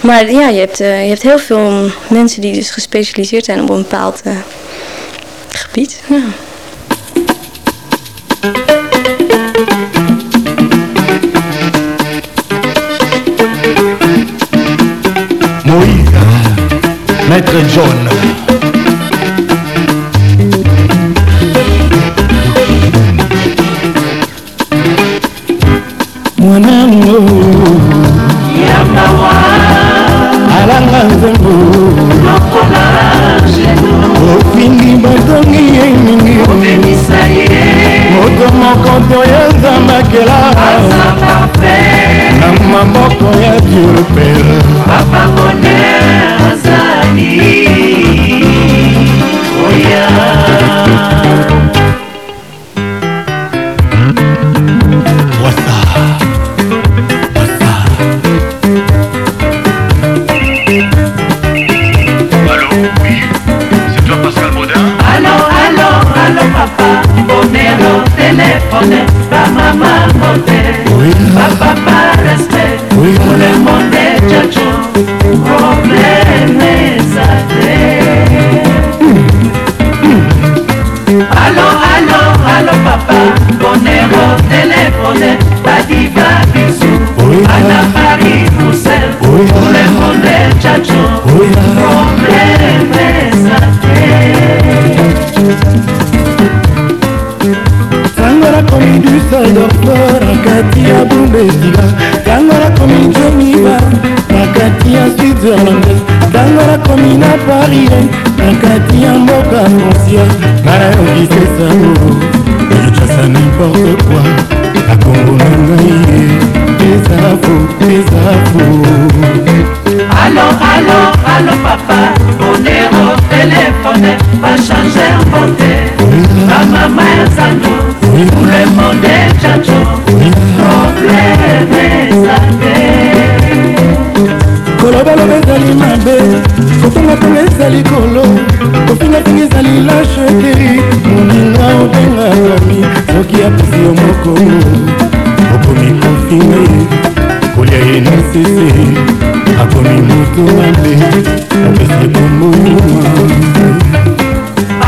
Maar ja, je hebt, je hebt heel veel mensen die dus gespecialiseerd zijn op een bepaald gebied. John. ekomi na parie eh. na kati ya mboka ancier nayokisesao eyotrasa nimporte poi akongo na ngai eh. ezafo ezafo alo alo alo papa. Bonero telefone bachange mponte bamama ya nzando tout le monde chacho probleme ezambe kolobaloba ezali mabe. Kotongatonga ezali kolo kofingafinga ezali lashekeri moninga obengakami soki apesi yo mokongo okomi kofinga ye kolia ye na sese. Akomi moto mabe apesi kombo nyuma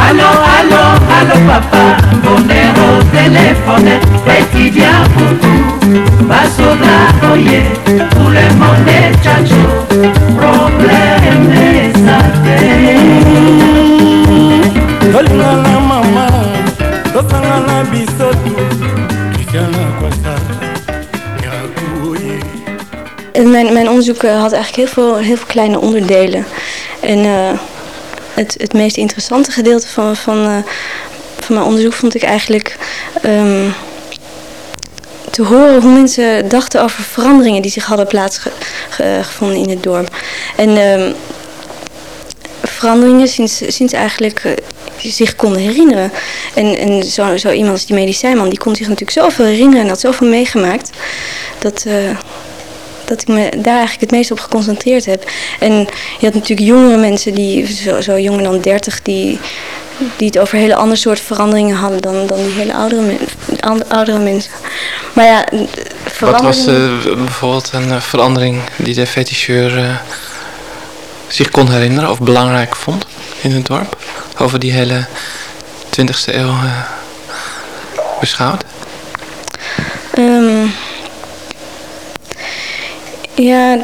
Allô, allô, allô papa, bonheur au téléphone, étudiant beaucoup, basoda oye, tout le monde est chacho, bisoto kristiana kwasa En mijn, mijn onderzoek eh, had eigenlijk heel veel, heel veel kleine onderdelen. En eh, het, het meest interessante gedeelte van, van, eh, van mijn onderzoek vond ik eigenlijk ehm, te horen hoe mensen dachten over veranderingen die zich hadden plaatsgevonden in het dorp. En ehm, veranderingen sinds, sinds eigenlijk eh, zich konden herinneren. En, en zo, zo iemand als die medicijnman, die kon zich natuurlijk zoveel herinneren en had zoveel meegemaakt. Dat, eh, dat ik me daar eigenlijk het meest op geconcentreerd heb. En je had natuurlijk jongere mensen, die, zo, zo jonger dan 30, die, die het over hele andere soort veranderingen hadden dan, dan die hele oudere, men- oudere mensen. Maar ja, Wat was eh, bijvoorbeeld een eh, verandering die de feticheur zich kon herinneren of belangrijk vond in het dorp? Over die hele 20e eeuw eh, beschouwd? Ehm, ja,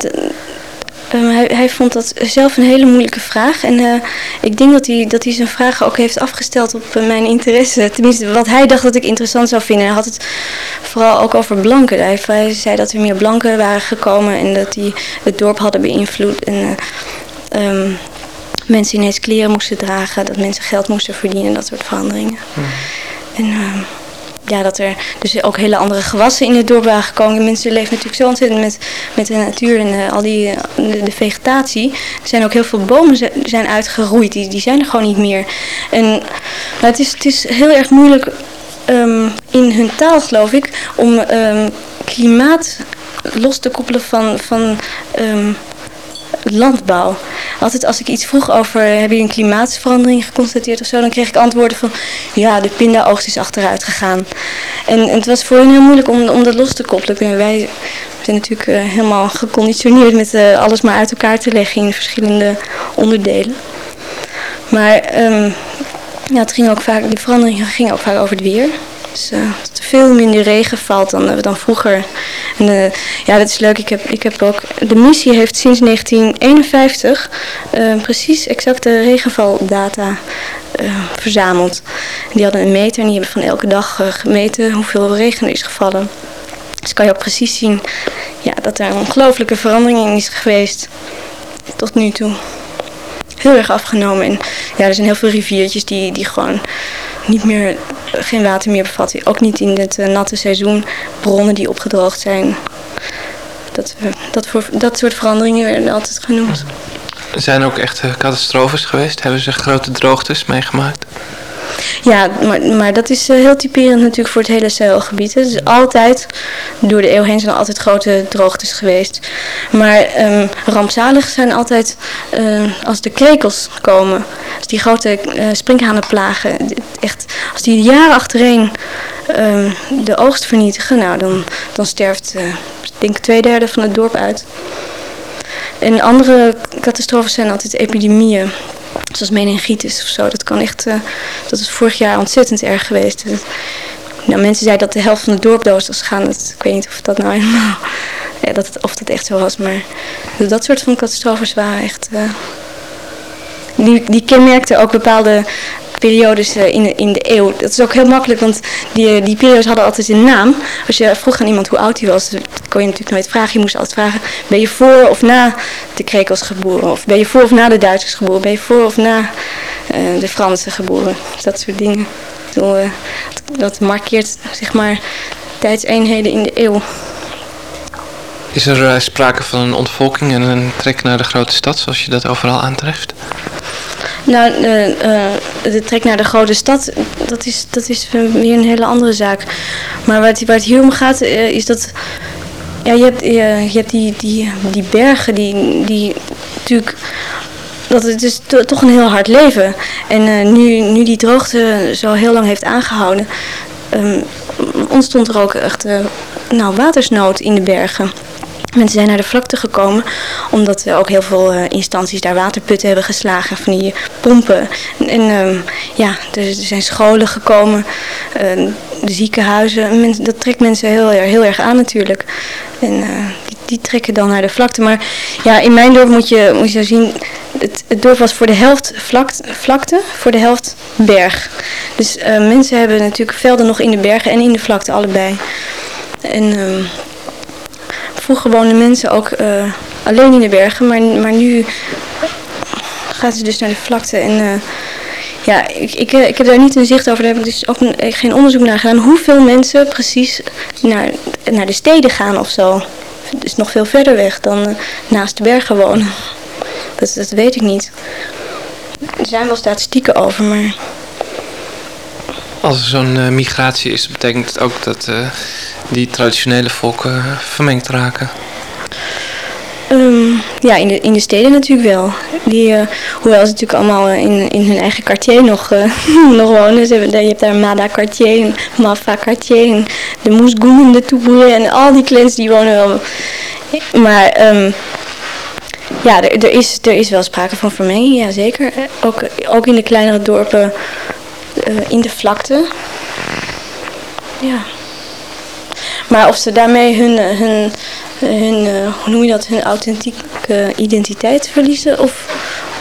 ehm, hij, hij vond dat zelf een hele moeilijke vraag. En eh, ik denk dat hij, dat hij zijn vragen ook heeft afgesteld op eh, mijn interesse. Tenminste, wat hij dacht dat ik interessant zou vinden. Hij had het vooral ook over blanken. Hij, zei dat er meer blanken waren gekomen en dat die het dorp hadden beïnvloed. En, eh, ehm, mensen ineens kleren moesten dragen, dat mensen geld moesten verdienen, dat soort veranderingen. En ehm, ja, dat er dus ook hele andere gewassen in het dorp waren gekomen. Mensen leven natuurlijk zo ontzettend met, met de natuur en eh, al die, de, de vegetatie. Er zijn ook heel veel bomen zi- zijn uitgeroeid, die, die zijn er gewoon niet meer. En nou, het, is, het is heel erg moeilijk ehm, in hun taal, geloof ik, om ehm, klimaat los te koppelen van, van landbouw. Altijd als ik iets vroeg over heb je een klimaatverandering geconstateerd of zo, dan kreeg ik antwoorden van ja, de pindaoogst is achteruit gegaan. En, het was voor hen heel moeilijk om, om dat los te koppelen. Wij zijn natuurlijk uh, helemaal geconditioneerd met uh, alles maar uit elkaar te leggen in verschillende onderdelen. Maar um, ja, het ging ook vaak, die veranderingen gingen ook vaak over het weer. Dus uh, veel minder regen valt dan, dan vroeger. En uh, ja, dat is leuk. Ik heb, ik heb ook, de missie heeft sinds 1951 precies exacte regenvaldata verzameld. Die hadden een meter en die hebben van elke dag gemeten hoeveel regen er is gevallen. Dus kan je ook precies zien ja, dat er een ongelooflijke verandering in is geweest tot nu toe. Heel erg afgenomen. En ja, er zijn heel veel riviertjes die, die gewoon niet meer, geen water meer bevatten. Ook niet in het uh, natte seizoen. Bronnen die opgedroogd zijn. Dat, uh, dat, voor, dat soort veranderingen werden altijd genoemd. Zijn ook echte catastrofes geweest? Hebben ze grote droogtes meegemaakt? Ja, maar, maar dat is uh, heel typerend natuurlijk voor het hele Sahelgebied. Dus altijd, door de eeuw heen zijn er altijd grote droogtes geweest. Maar um, rampzalig zijn altijd uh, als de krekels komen. Als die grote uh, sprinkhanenplagen, echt, als die jaren achtereen uh, de oogst vernietigen, nou dan, dan sterft, ik denk twee derde van het dorp uit. En andere catastrofes zijn altijd epidemieën zoals meningitis of zo. Dat kan echt, uh, dat is vorig jaar ontzettend erg geweest. nou, mensen zeiden dat de helft van het dorp dood was gegaan. Dat, ik weet niet of dat nou helemaal, ja, dat, of dat echt zo was. Maar dat soort van catastrofes waren echt... Uh, die, die kenmerkten ook bepaalde periodes in de, in de eeuw. Dat is ook heel makkelijk, want die, die periodes hadden altijd een naam. Als je vroeg aan iemand hoe oud hij was, kon je natuurlijk nooit vragen. Je moest altijd vragen, ben je voor of na de Krekels geboren? Of ben je voor of na de Duitsers geboren? Ben je voor of na uh, de Fransen geboren? Dat soort dingen. Uh, dat markeert, zeg maar, tijdseenheden in de eeuw. Is er sprake van een ontvolking en een trek naar de grote stad, zoals je dat overal aantreft? Nou, uh, uh, de trek naar de grote stad, dat is, dat is weer een hele andere zaak. Maar waar het, hier om gaat, is dat... Ja, je hebt, je hebt die, die, die bergen die, die natuurlijk... Dat het is to, toch een heel hard leven. En nu, nu die droogte zo heel lang heeft aangehouden... Um, ontstond er ook echt nou, watersnood in de bergen. Mensen zijn naar de vlakte gekomen omdat ook heel veel uh, instanties daar waterputten hebben geslagen van die pompen. En um, ja, er, er, zijn scholen gekomen, uh, de ziekenhuizen. Dat trekt mensen heel, heel erg aan natuurlijk. En uh, die, die, trekken dan naar de vlakte. Maar ja, in mijn dorp moet je, moet je zien, het, het dorp was voor de helft vlakte, vlakte voor de helft berg. Dus mensen hebben natuurlijk velden nog in de bergen en in de vlakte allebei. En... Um, vroeger woonden mensen ook uh, alleen in de bergen, maar, maar nu gaan ze dus naar de vlakte. En uh, ja, ik, ik, ik heb daar niet een zicht over, daar heb ik dus ook geen onderzoek naar gedaan. Hoeveel mensen precies naar, naar de steden gaan of zo. Het is nog veel verder weg dan naast de bergen wonen. Dat, dat weet ik niet. Er zijn wel statistieken over, maar... Als er zo'n uh, migratie is, betekent het ook dat uh, die traditionele volken vermengd raken? Um, ja, in de, in de steden natuurlijk wel. Die, hoewel ze natuurlijk allemaal in, in hun eigen quartier nog, nog wonen. Ze hebben, je hebt daar Mada quartier, Mafa quartier, de Moesgoen, de Toeboer en al die clans die wonen wel. Maar um, ja, er, er, is, er is wel sprake van vermenging, ja zeker. Ook, ook in de kleinere dorpen uh, in de vlakte. Ja. Maar of ze daarmee hun, hun, hun uh, hoe noem je dat, hun authentieke identiteit verliezen of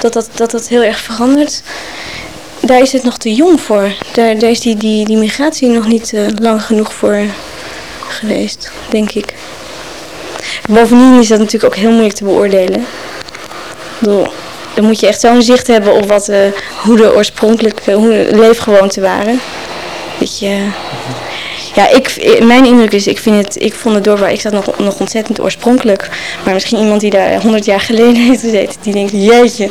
dat dat, dat dat heel erg verandert, daar is het nog te jong voor. Daar, is die, die, die migratie nog niet lang genoeg voor geweest, denk ik. Bovendien is dat natuurlijk ook heel moeilijk te beoordelen. Ik bedoel, dan moet je echt zo'n zicht hebben op wat, uh, hoe de oorspronkelijke hoe de leefgewoonten waren. Dat je, ja, ik, mijn indruk is, ik, vind het, ik vond het dorp waar ik zat nog, nog ontzettend oorspronkelijk. Maar misschien iemand die daar 100 jaar geleden heeft gezeten, die denkt, jeetje,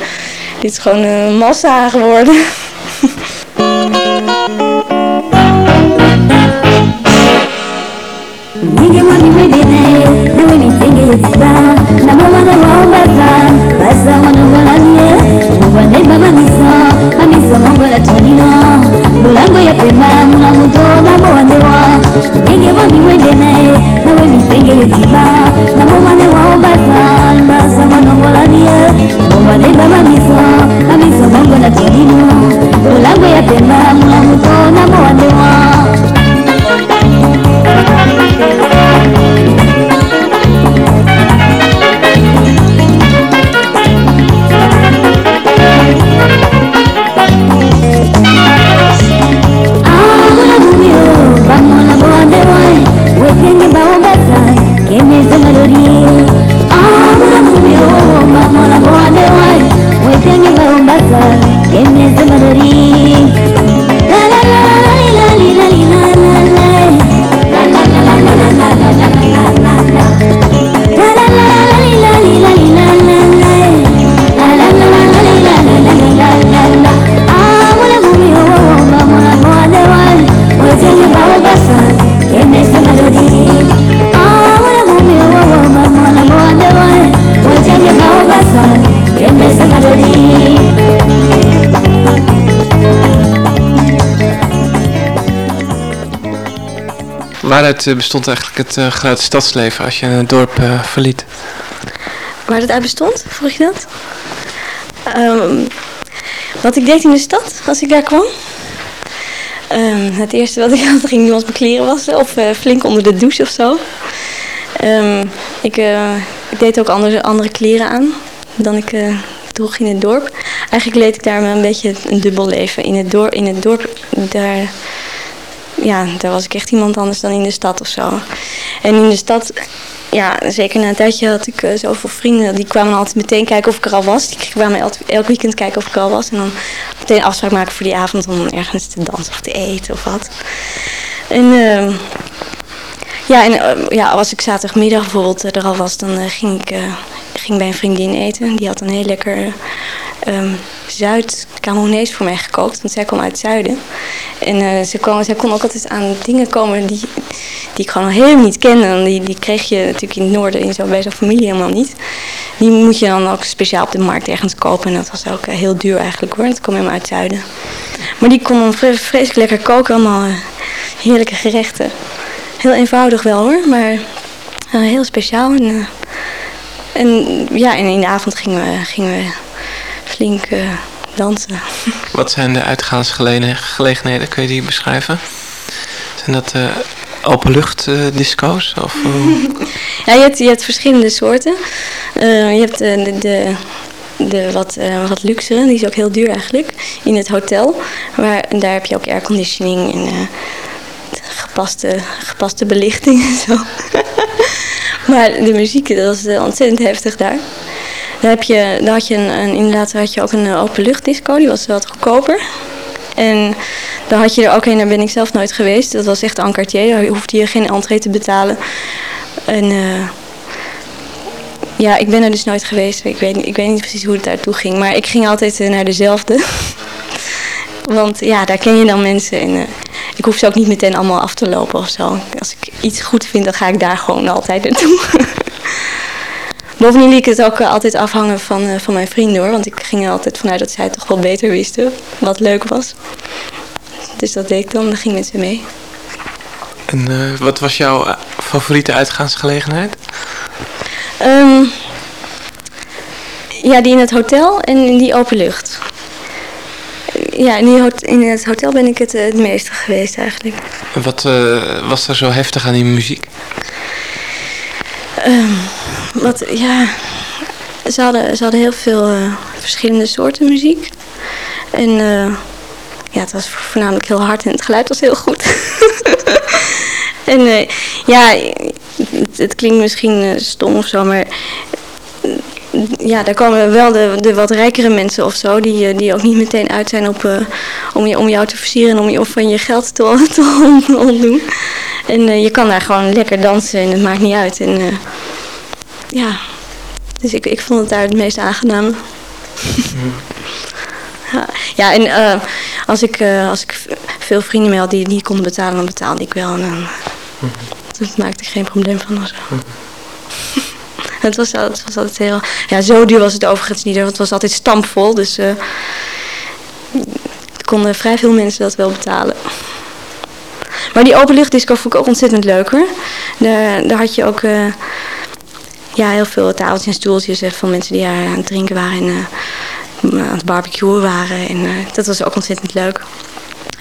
dit is gewoon een massa geworden. Waaruit eh, bestond eigenlijk het uh, grote stadsleven als je het dorp uh, verliet? Waar het uit bestond, vroeg je dat? Um, wat ik deed in de stad als ik daar kwam? Um, het eerste wat ik altijd ging doen was mijn kleren wassen of flink onder de douche of zo. Um, ik, ik, deed ook andere, andere kleren aan dan ik droeg in het dorp. Eigenlijk leed ik daar een beetje een dubbel leven. In het, in het dorp, daar ja, daar was ik echt iemand anders dan in de stad of zo. En in de stad, ja, zeker na een tijdje had ik uh, zoveel vrienden. Die kwamen altijd meteen kijken of ik er al was. Die kwamen elk, elk weekend kijken of ik er al was. En dan meteen afspraak maken voor die avond om ergens te dansen of te eten of wat. En uh, ja, en uh, ja, als ik zaterdagmiddag bijvoorbeeld er al was, dan ging ik ging bij een vriendin eten. Die had een heel lekker um, Zuid-Cameroenees voor mij gekookt. Want zij kwam uit het zuiden. En uh, ze zij kon ook altijd aan dingen komen die, die ik gewoon helemaal niet kende. En die, die kreeg je natuurlijk in het noorden in zo, bij zo'n familie helemaal niet. Die moet je dan ook speciaal op de markt ergens kopen. En dat was ook uh, heel duur eigenlijk hoor. Dat kwam helemaal uit het zuiden. Maar die kon vreselijk lekker koken. Allemaal uh, heerlijke gerechten. Heel eenvoudig wel hoor. Maar heel speciaal. En, en ja, en in de avond gingen we, gingen we flink uh, dansen. Wat zijn de uitgaansgelegenheden? Kun je die beschrijven? Zijn dat uh, openluchtdisco's? of, ja, je hebt, je hebt verschillende soorten. Uh, je hebt de, de, de wat, wat luxere, die is ook heel duur eigenlijk, in het hotel. Waar, en daar heb je ook airconditioning en gepaste, gepaste belichting en zo. maar de muziek, dat is ontzettend heftig daar. Dan, heb je, had je een, een, inderdaad had je ook een openluchtdisco, die was wat goedkoper. En dan had je er ook een, daar ben ik zelf nooit geweest. Dat was echt een Cartier, daar hoefde je geen entree te betalen. En uh, ja, ik ben er dus nooit geweest. Ik weet, ik weet niet precies hoe het daartoe ging. Maar ik ging altijd uh, naar dezelfde. Want ja, daar ken je dan mensen. En ik hoef ze ook niet meteen allemaal af te lopen of zo. Als ik iets goed vind, dan ga ik daar gewoon altijd naartoe. Bovendien liet ik het ook altijd afhangen van, uh, van mijn vrienden hoor. Want ik ging er altijd vanuit dat zij het toch wel beter wisten wat leuk was. Dus dat deed ik dan, dan ging met ze mee. En uh, wat was jouw favoriete uitgaansgelegenheid? Um, ja, die in het hotel en in die openlucht. Ja, in, die in het hotel ben ik het, het meeste geweest eigenlijk. Wat uh, was er zo heftig aan die muziek? Um, wat, ja, ze hadden, ze hadden heel veel uh, verschillende soorten muziek. En uh, ja, het was voornamelijk heel hard en het geluid was heel goed. en uh, ja, het, klinkt misschien stom of zo, maar ja, daar komen wel de, de wat rijkere mensen of zo, die, die ook niet meteen uit zijn op, om, je, om jou te versieren en om je of van je geld te, te ontdoen. En je kan daar gewoon lekker dansen en het maakt niet uit. En ja, dus ik, ik vond het daar het meest aangenaam. ja, ja, en als, ik, als ik veel vrienden mee had die niet konden betalen, dan betaalde ik wel. En dan, dat maakte ik geen probleem van. Of zo. Het was, het was altijd heel... Ja, zo duur was het overigens niet. Want het was altijd stampvol. Dus uh, konden vrij veel mensen dat wel betalen. Maar die openluchtdisco vond ik ook ontzettend leuk hoor. Daar, daar had je ook uh, ja, heel veel tafeltjes en stoeltjes van mensen die aan het drinken waren en uh, aan het barbecuen waren. En dat was ook ontzettend leuk.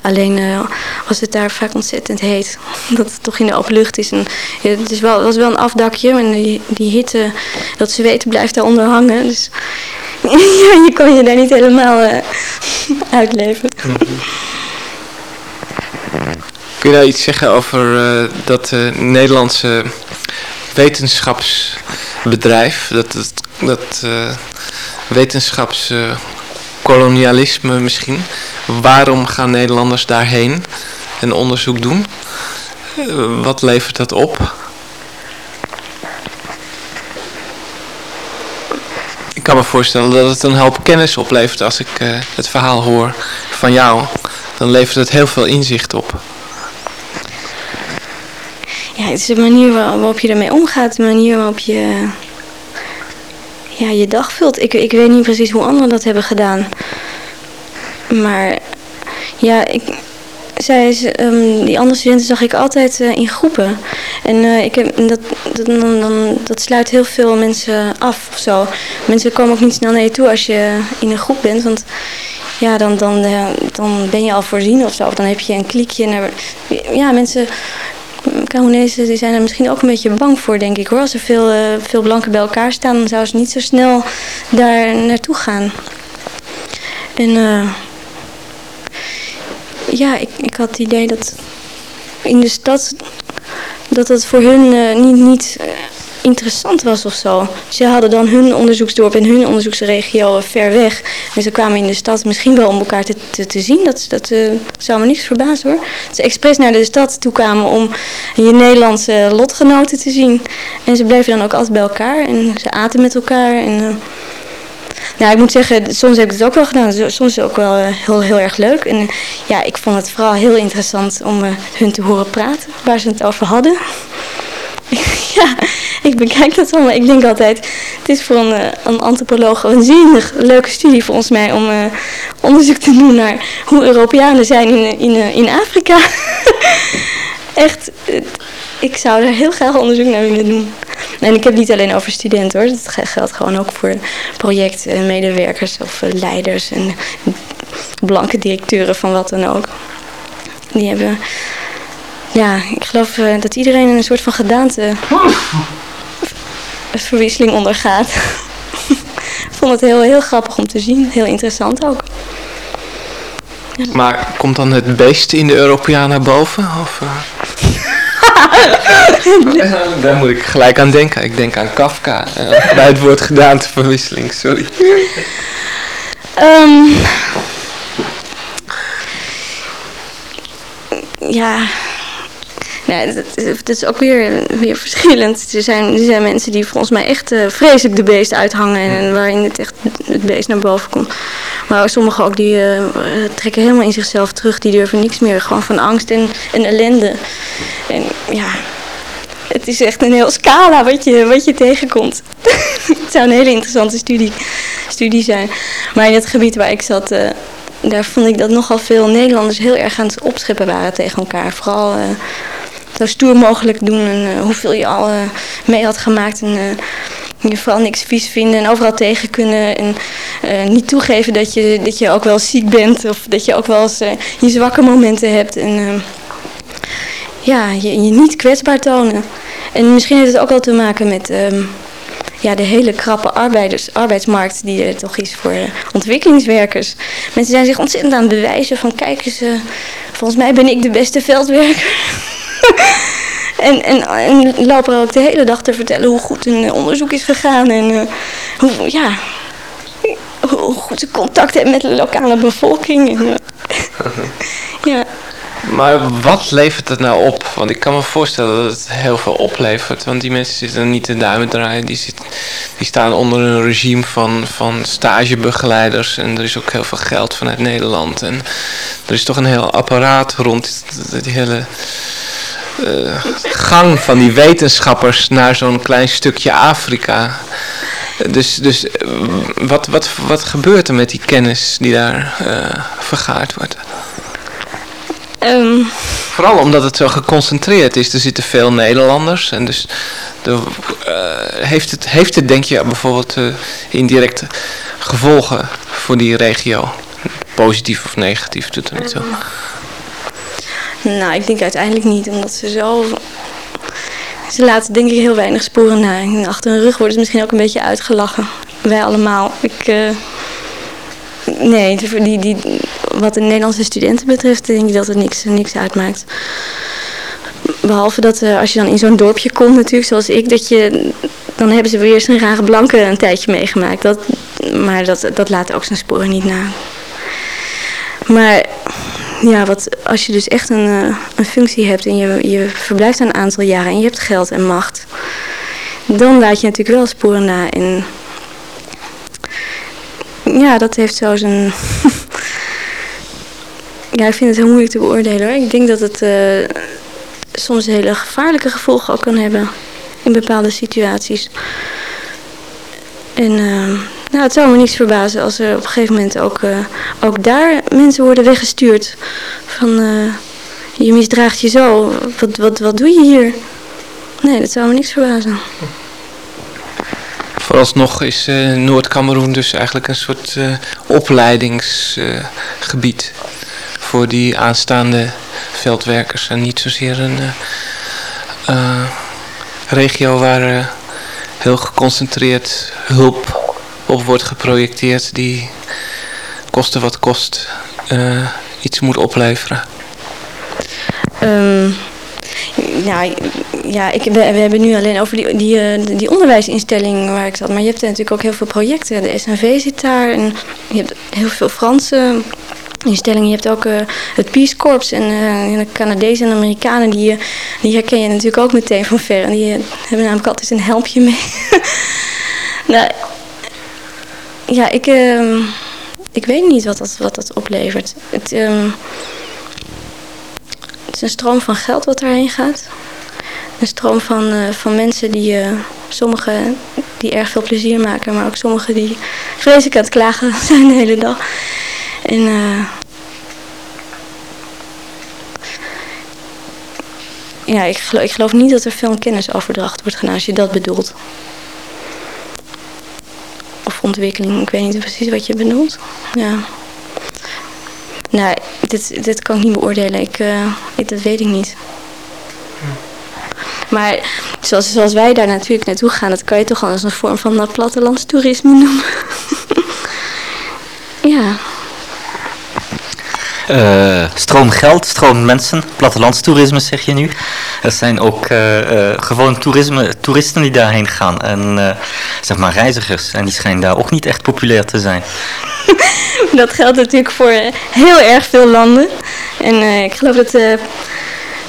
Alleen was het daar vaak ontzettend heet. Dat het toch in de open lucht is. En, het is wel, was wel een afdakje. En die, die hitte, dat zweten blijft daar onder hangen. Dus je kon je daar niet helemaal uitleven. Kun je daar iets zeggen over dat Nederlandse wetenschapsbedrijf? Dat, dat, dat wetenschapskolonialisme misschien? Waarom gaan Nederlanders daarheen en onderzoek doen? Uh, wat levert dat op? Ik kan me voorstellen dat het een hoop kennis oplevert als ik uh, het verhaal hoor van jou. Dan levert het heel veel inzicht op. Het is de manier waarop je ermee omgaat. De manier waarop je ja, je dag vult. Ik, ik weet niet precies hoe anderen dat hebben gedaan. Maar ja, ik, zij, um, die andere studenten zag ik altijd uh, in groepen. En uh, ik heb, dat, dat, dat sluit heel veel mensen af of zo. Mensen komen ook niet snel naar je toe als je in een groep bent. Want ja, dan, dan, uh, dan ben je al voorzien of zo. Of dan heb je een klikje. Naar, ja, mensen... Cameroenezen die zijn er misschien ook een beetje bang voor, denk ik hoor. Als er veel, veel blanken bij elkaar staan, dan zouden ze niet zo snel daar naartoe gaan. En ja, ik, ik had het idee dat in de stad dat het voor hun uh, niet, niet interessant was of zo. Ze hadden dan hun onderzoeksdorp en hun onderzoeksregio ver weg. En ze kwamen in de stad misschien wel om elkaar te, te, te zien. Dat, dat uh, zou me niks verbazen hoor. Ze expres naar de stad toe kwamen om je Nederlandse lotgenoten te zien. En ze bleven dan ook altijd bij elkaar en ze aten met elkaar. En, nou, ik moet zeggen, soms heb ik het ook wel gedaan. Soms is het ook wel uh, heel, heel erg leuk. En ja, ik vond het vooral heel interessant om hun te horen praten, waar ze het over hadden. ja, ik bekijk dat wel, maar ik denk altijd, het is voor een, uh, een antropoloog een zinnig leuke studie volgens mij om onderzoek te doen naar hoe Europeanen zijn in, in, in Afrika. Echt, ik zou er heel graag onderzoek naar willen doen. En ik heb niet alleen over studenten hoor. Dat geldt gewoon ook voor projectmedewerkers of eh, leiders en blanke directeuren van wat dan ook. Die hebben, ja, ik geloof eh, dat iedereen een soort van gedaante verwisseling ondergaat. ik vond het heel, heel grappig om te zien. Heel interessant ook. Ja. Maar komt dan het beest in de Europeaan naar boven? Of, uh... Daar moet ik gelijk aan denken. Ik denk aan Kafka. Uh, bij het woord gedaanteverwisseling, sorry. Um, ja, dat, dat, is ook weer, weer verschillend. Er zijn, er zijn mensen die volgens mij echt uh, vreselijk de beest uithangen en waarin het echt het beest naar boven komt. Maar sommigen ook die uh, trekken helemaal in zichzelf terug, die durven niks meer, gewoon van angst en, en ellende. En ja, het is echt een heel scala wat je, wat je tegenkomt. het zou een hele interessante studie, studie zijn. Maar in het gebied waar ik zat, uh, daar vond ik dat nogal veel Nederlanders heel erg aan het opscheppen waren tegen elkaar. Vooral zo stoer mogelijk doen en uh, hoeveel je al mee had gemaakt. En je vooral niks vies vinden en overal tegen kunnen. En niet toegeven dat je, dat je ook wel ziek bent of dat je ook wel eens je zwakke momenten hebt. En, ja, je, je niet kwetsbaar tonen. En misschien heeft het ook wel te maken met um, ja, de hele krappe arbeiders, arbeidsmarkt die er toch is voor ontwikkelingswerkers. Mensen zijn zich ontzettend aan het bewijzen van kijk eens, volgens mij ben ik de beste veldwerker. En, en, en lopen ook de hele dag te vertellen hoe goed een onderzoek is gegaan en uh, hoe, ja, hoe goed ze contact hebben met de lokale bevolking. En, ja. Maar wat levert het nou op? Want ik kan me voorstellen dat het heel veel oplevert. Want die mensen zitten niet te duimen draaien. Die, zit, die staan onder een regime van, van stagebegeleiders. En er is ook heel veel geld vanuit Nederland. En er is toch een heel apparaat rond die hele uh, gang van die wetenschappers naar zo'n klein stukje Afrika. Dus, dus wat, wat, wat gebeurt er met die kennis die daar uh, vergaard wordt? Ehm, Vooral omdat het zo geconcentreerd is. Er zitten veel Nederlanders. En dus de, eh, heeft, het, heeft het denk je bijvoorbeeld uh, indirecte gevolgen voor die regio? Positief of negatief, doet er niet zo. Nou, ik denk uiteindelijk niet, omdat ze zo... Ze laten denk ik heel weinig sporen na. En achter hun rug worden ze misschien ook een beetje uitgelachen. Wij allemaal. Ik... Uh, nee, die, die, wat de Nederlandse studenten betreft denk ik dat het niks, niks uitmaakt. Behalve dat uh, als je dan in zo'n dorpje komt natuurlijk, zoals ik, dat je... Dan hebben ze weer een rare blanke een tijdje meegemaakt. Dat, maar dat, dat laat ook zijn sporen niet na. Maar ja, wat, als je dus echt een, uh, een functie hebt en je, je verblijft een aantal jaren en je hebt geld en macht, dan laat je natuurlijk wel sporen na. En ja, dat heeft zo zijn. ja, ik vind het heel moeilijk te beoordelen hoor. Ik denk dat het uh, soms hele gevaarlijke gevolgen ook kan hebben in bepaalde situaties. En uh, nou, het zou me niets verbazen als er op een gegeven moment ook, uh, ook daar mensen worden weggestuurd. Van je misdraagt je zo, wat, wat, wat doe je hier? Nee, dat zou me niks verbazen. Vooralsnog is uh, Noord-Cameroen dus eigenlijk een soort opleidingsgebied voor die aanstaande veldwerkers. En niet zozeer een regio waar heel geconcentreerd hulp op wordt geprojecteerd die koste wat kost iets moet opleveren. Um, ja, ik, we, hebben nu alleen over die, die, die onderwijsinstelling waar ik zat. Maar je hebt natuurlijk ook heel veel projecten. De SNV zit daar en je hebt heel veel Franse instellingen. Je hebt ook uh, het Peace Corps en de Canadezen en Amerikanen. Die, die herken je natuurlijk ook meteen van ver. En die hebben namelijk altijd een helpje mee. nou, ja, ik, uh, ik weet niet wat dat, wat dat oplevert. Het... Um, het is een stroom van geld wat daarheen gaat. Een stroom van, uh, van mensen die, uh, sommigen die erg veel plezier maken, maar ook sommigen die vreselijk aan het klagen zijn de hele dag. En uh, ja, ik geloof, ik geloof niet dat er veel kennisoverdracht wordt gedaan als je dat bedoelt. Ontwikkeling, ik weet niet precies wat je bedoelt. Ja. Nou, dit, dit kan ik niet beoordelen. Ik, uh, ik, dat weet ik niet. Maar zoals, zoals wij daar natuurlijk naartoe gaan, dat kan je toch al als een vorm van plattelandstoerisme noemen. ja. Uh, stroom geld, stroom mensen, plattelandstoerisme zeg je nu. Er zijn ook uh, uh, gewoon toerisme, toeristen die daarheen gaan en zeg maar reizigers. En die schijnen daar ook niet echt populair te zijn. dat geldt natuurlijk voor heel erg veel landen. En ik geloof dat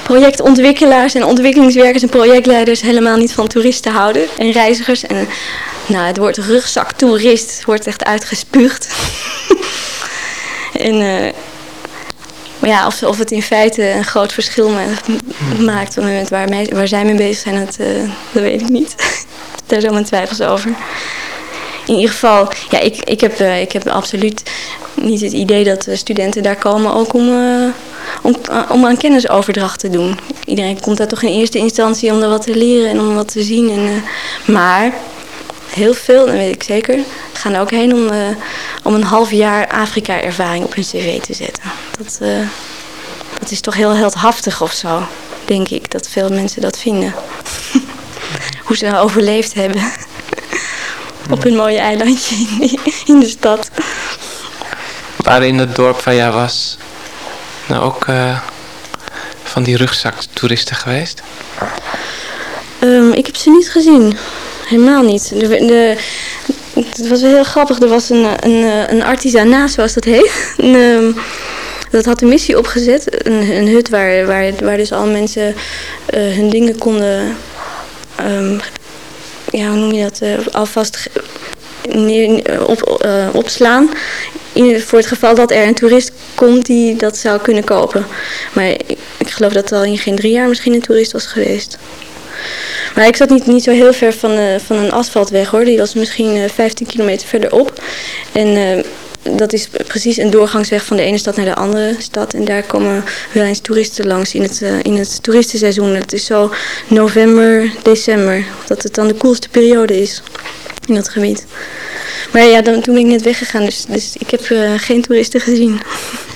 projectontwikkelaars en ontwikkelingswerkers en projectleiders helemaal niet van toeristen houden. En reizigers. En nou, het woord rugzaktoerist wordt echt uitgespuugd. en... Maar ja, of, of het in feite een groot verschil maakt op het moment waar, mij, waar zij mee bezig zijn, dat, uh, dat weet ik niet. Daar zijn mijn twijfels over. In ieder geval, ja, ik, ik, heb, uh, ik heb absoluut niet het idee dat studenten daar komen ook om, uh, om, om aan kennisoverdracht te doen. Iedereen komt daar toch in eerste instantie om er wat te leren en om wat te zien. En, maar heel veel, dat weet ik zeker, gaan er ook heen om, uh, om een half jaar Afrika-ervaring op hun cv te zetten. Dat, uh, dat is toch heel heldhaftig of zo, denk ik, dat veel mensen dat vinden. Hoe ze overleefd hebben op hun mooie eilandje in, in de stad. Waren in het dorp waar jij was nou ook uh, van die rugzaktoeristen geweest? Um, ik heb ze niet gezien. Helemaal niet. De, de, het was heel grappig. Er was een, een, een artisanaat, zoals dat heet. Um, dat had een missie opgezet. Een, een hut waar, waar, waar dus al mensen uh, hun dingen konden... Um, ja, hoe noem je dat? Uh, alvast op, uh, opslaan. In, voor het geval dat er een toerist komt die dat zou kunnen kopen. Maar ik, ik geloof dat er al in geen drie jaar misschien een toerist was geweest. Maar ik zat niet, niet zo heel ver van, uh, van een asfaltweg hoor. Die was misschien uh, 15 kilometer verderop. En uh, dat is precies een doorgangsweg van de ene stad naar de andere stad. En daar komen wel eens toeristen langs in het, in het toeristenseizoen. Het is zo november, december, dat het dan de koelste periode is in dat gebied. Maar ja, dan, toen ben ik net weggegaan, dus, dus ik heb geen toeristen gezien.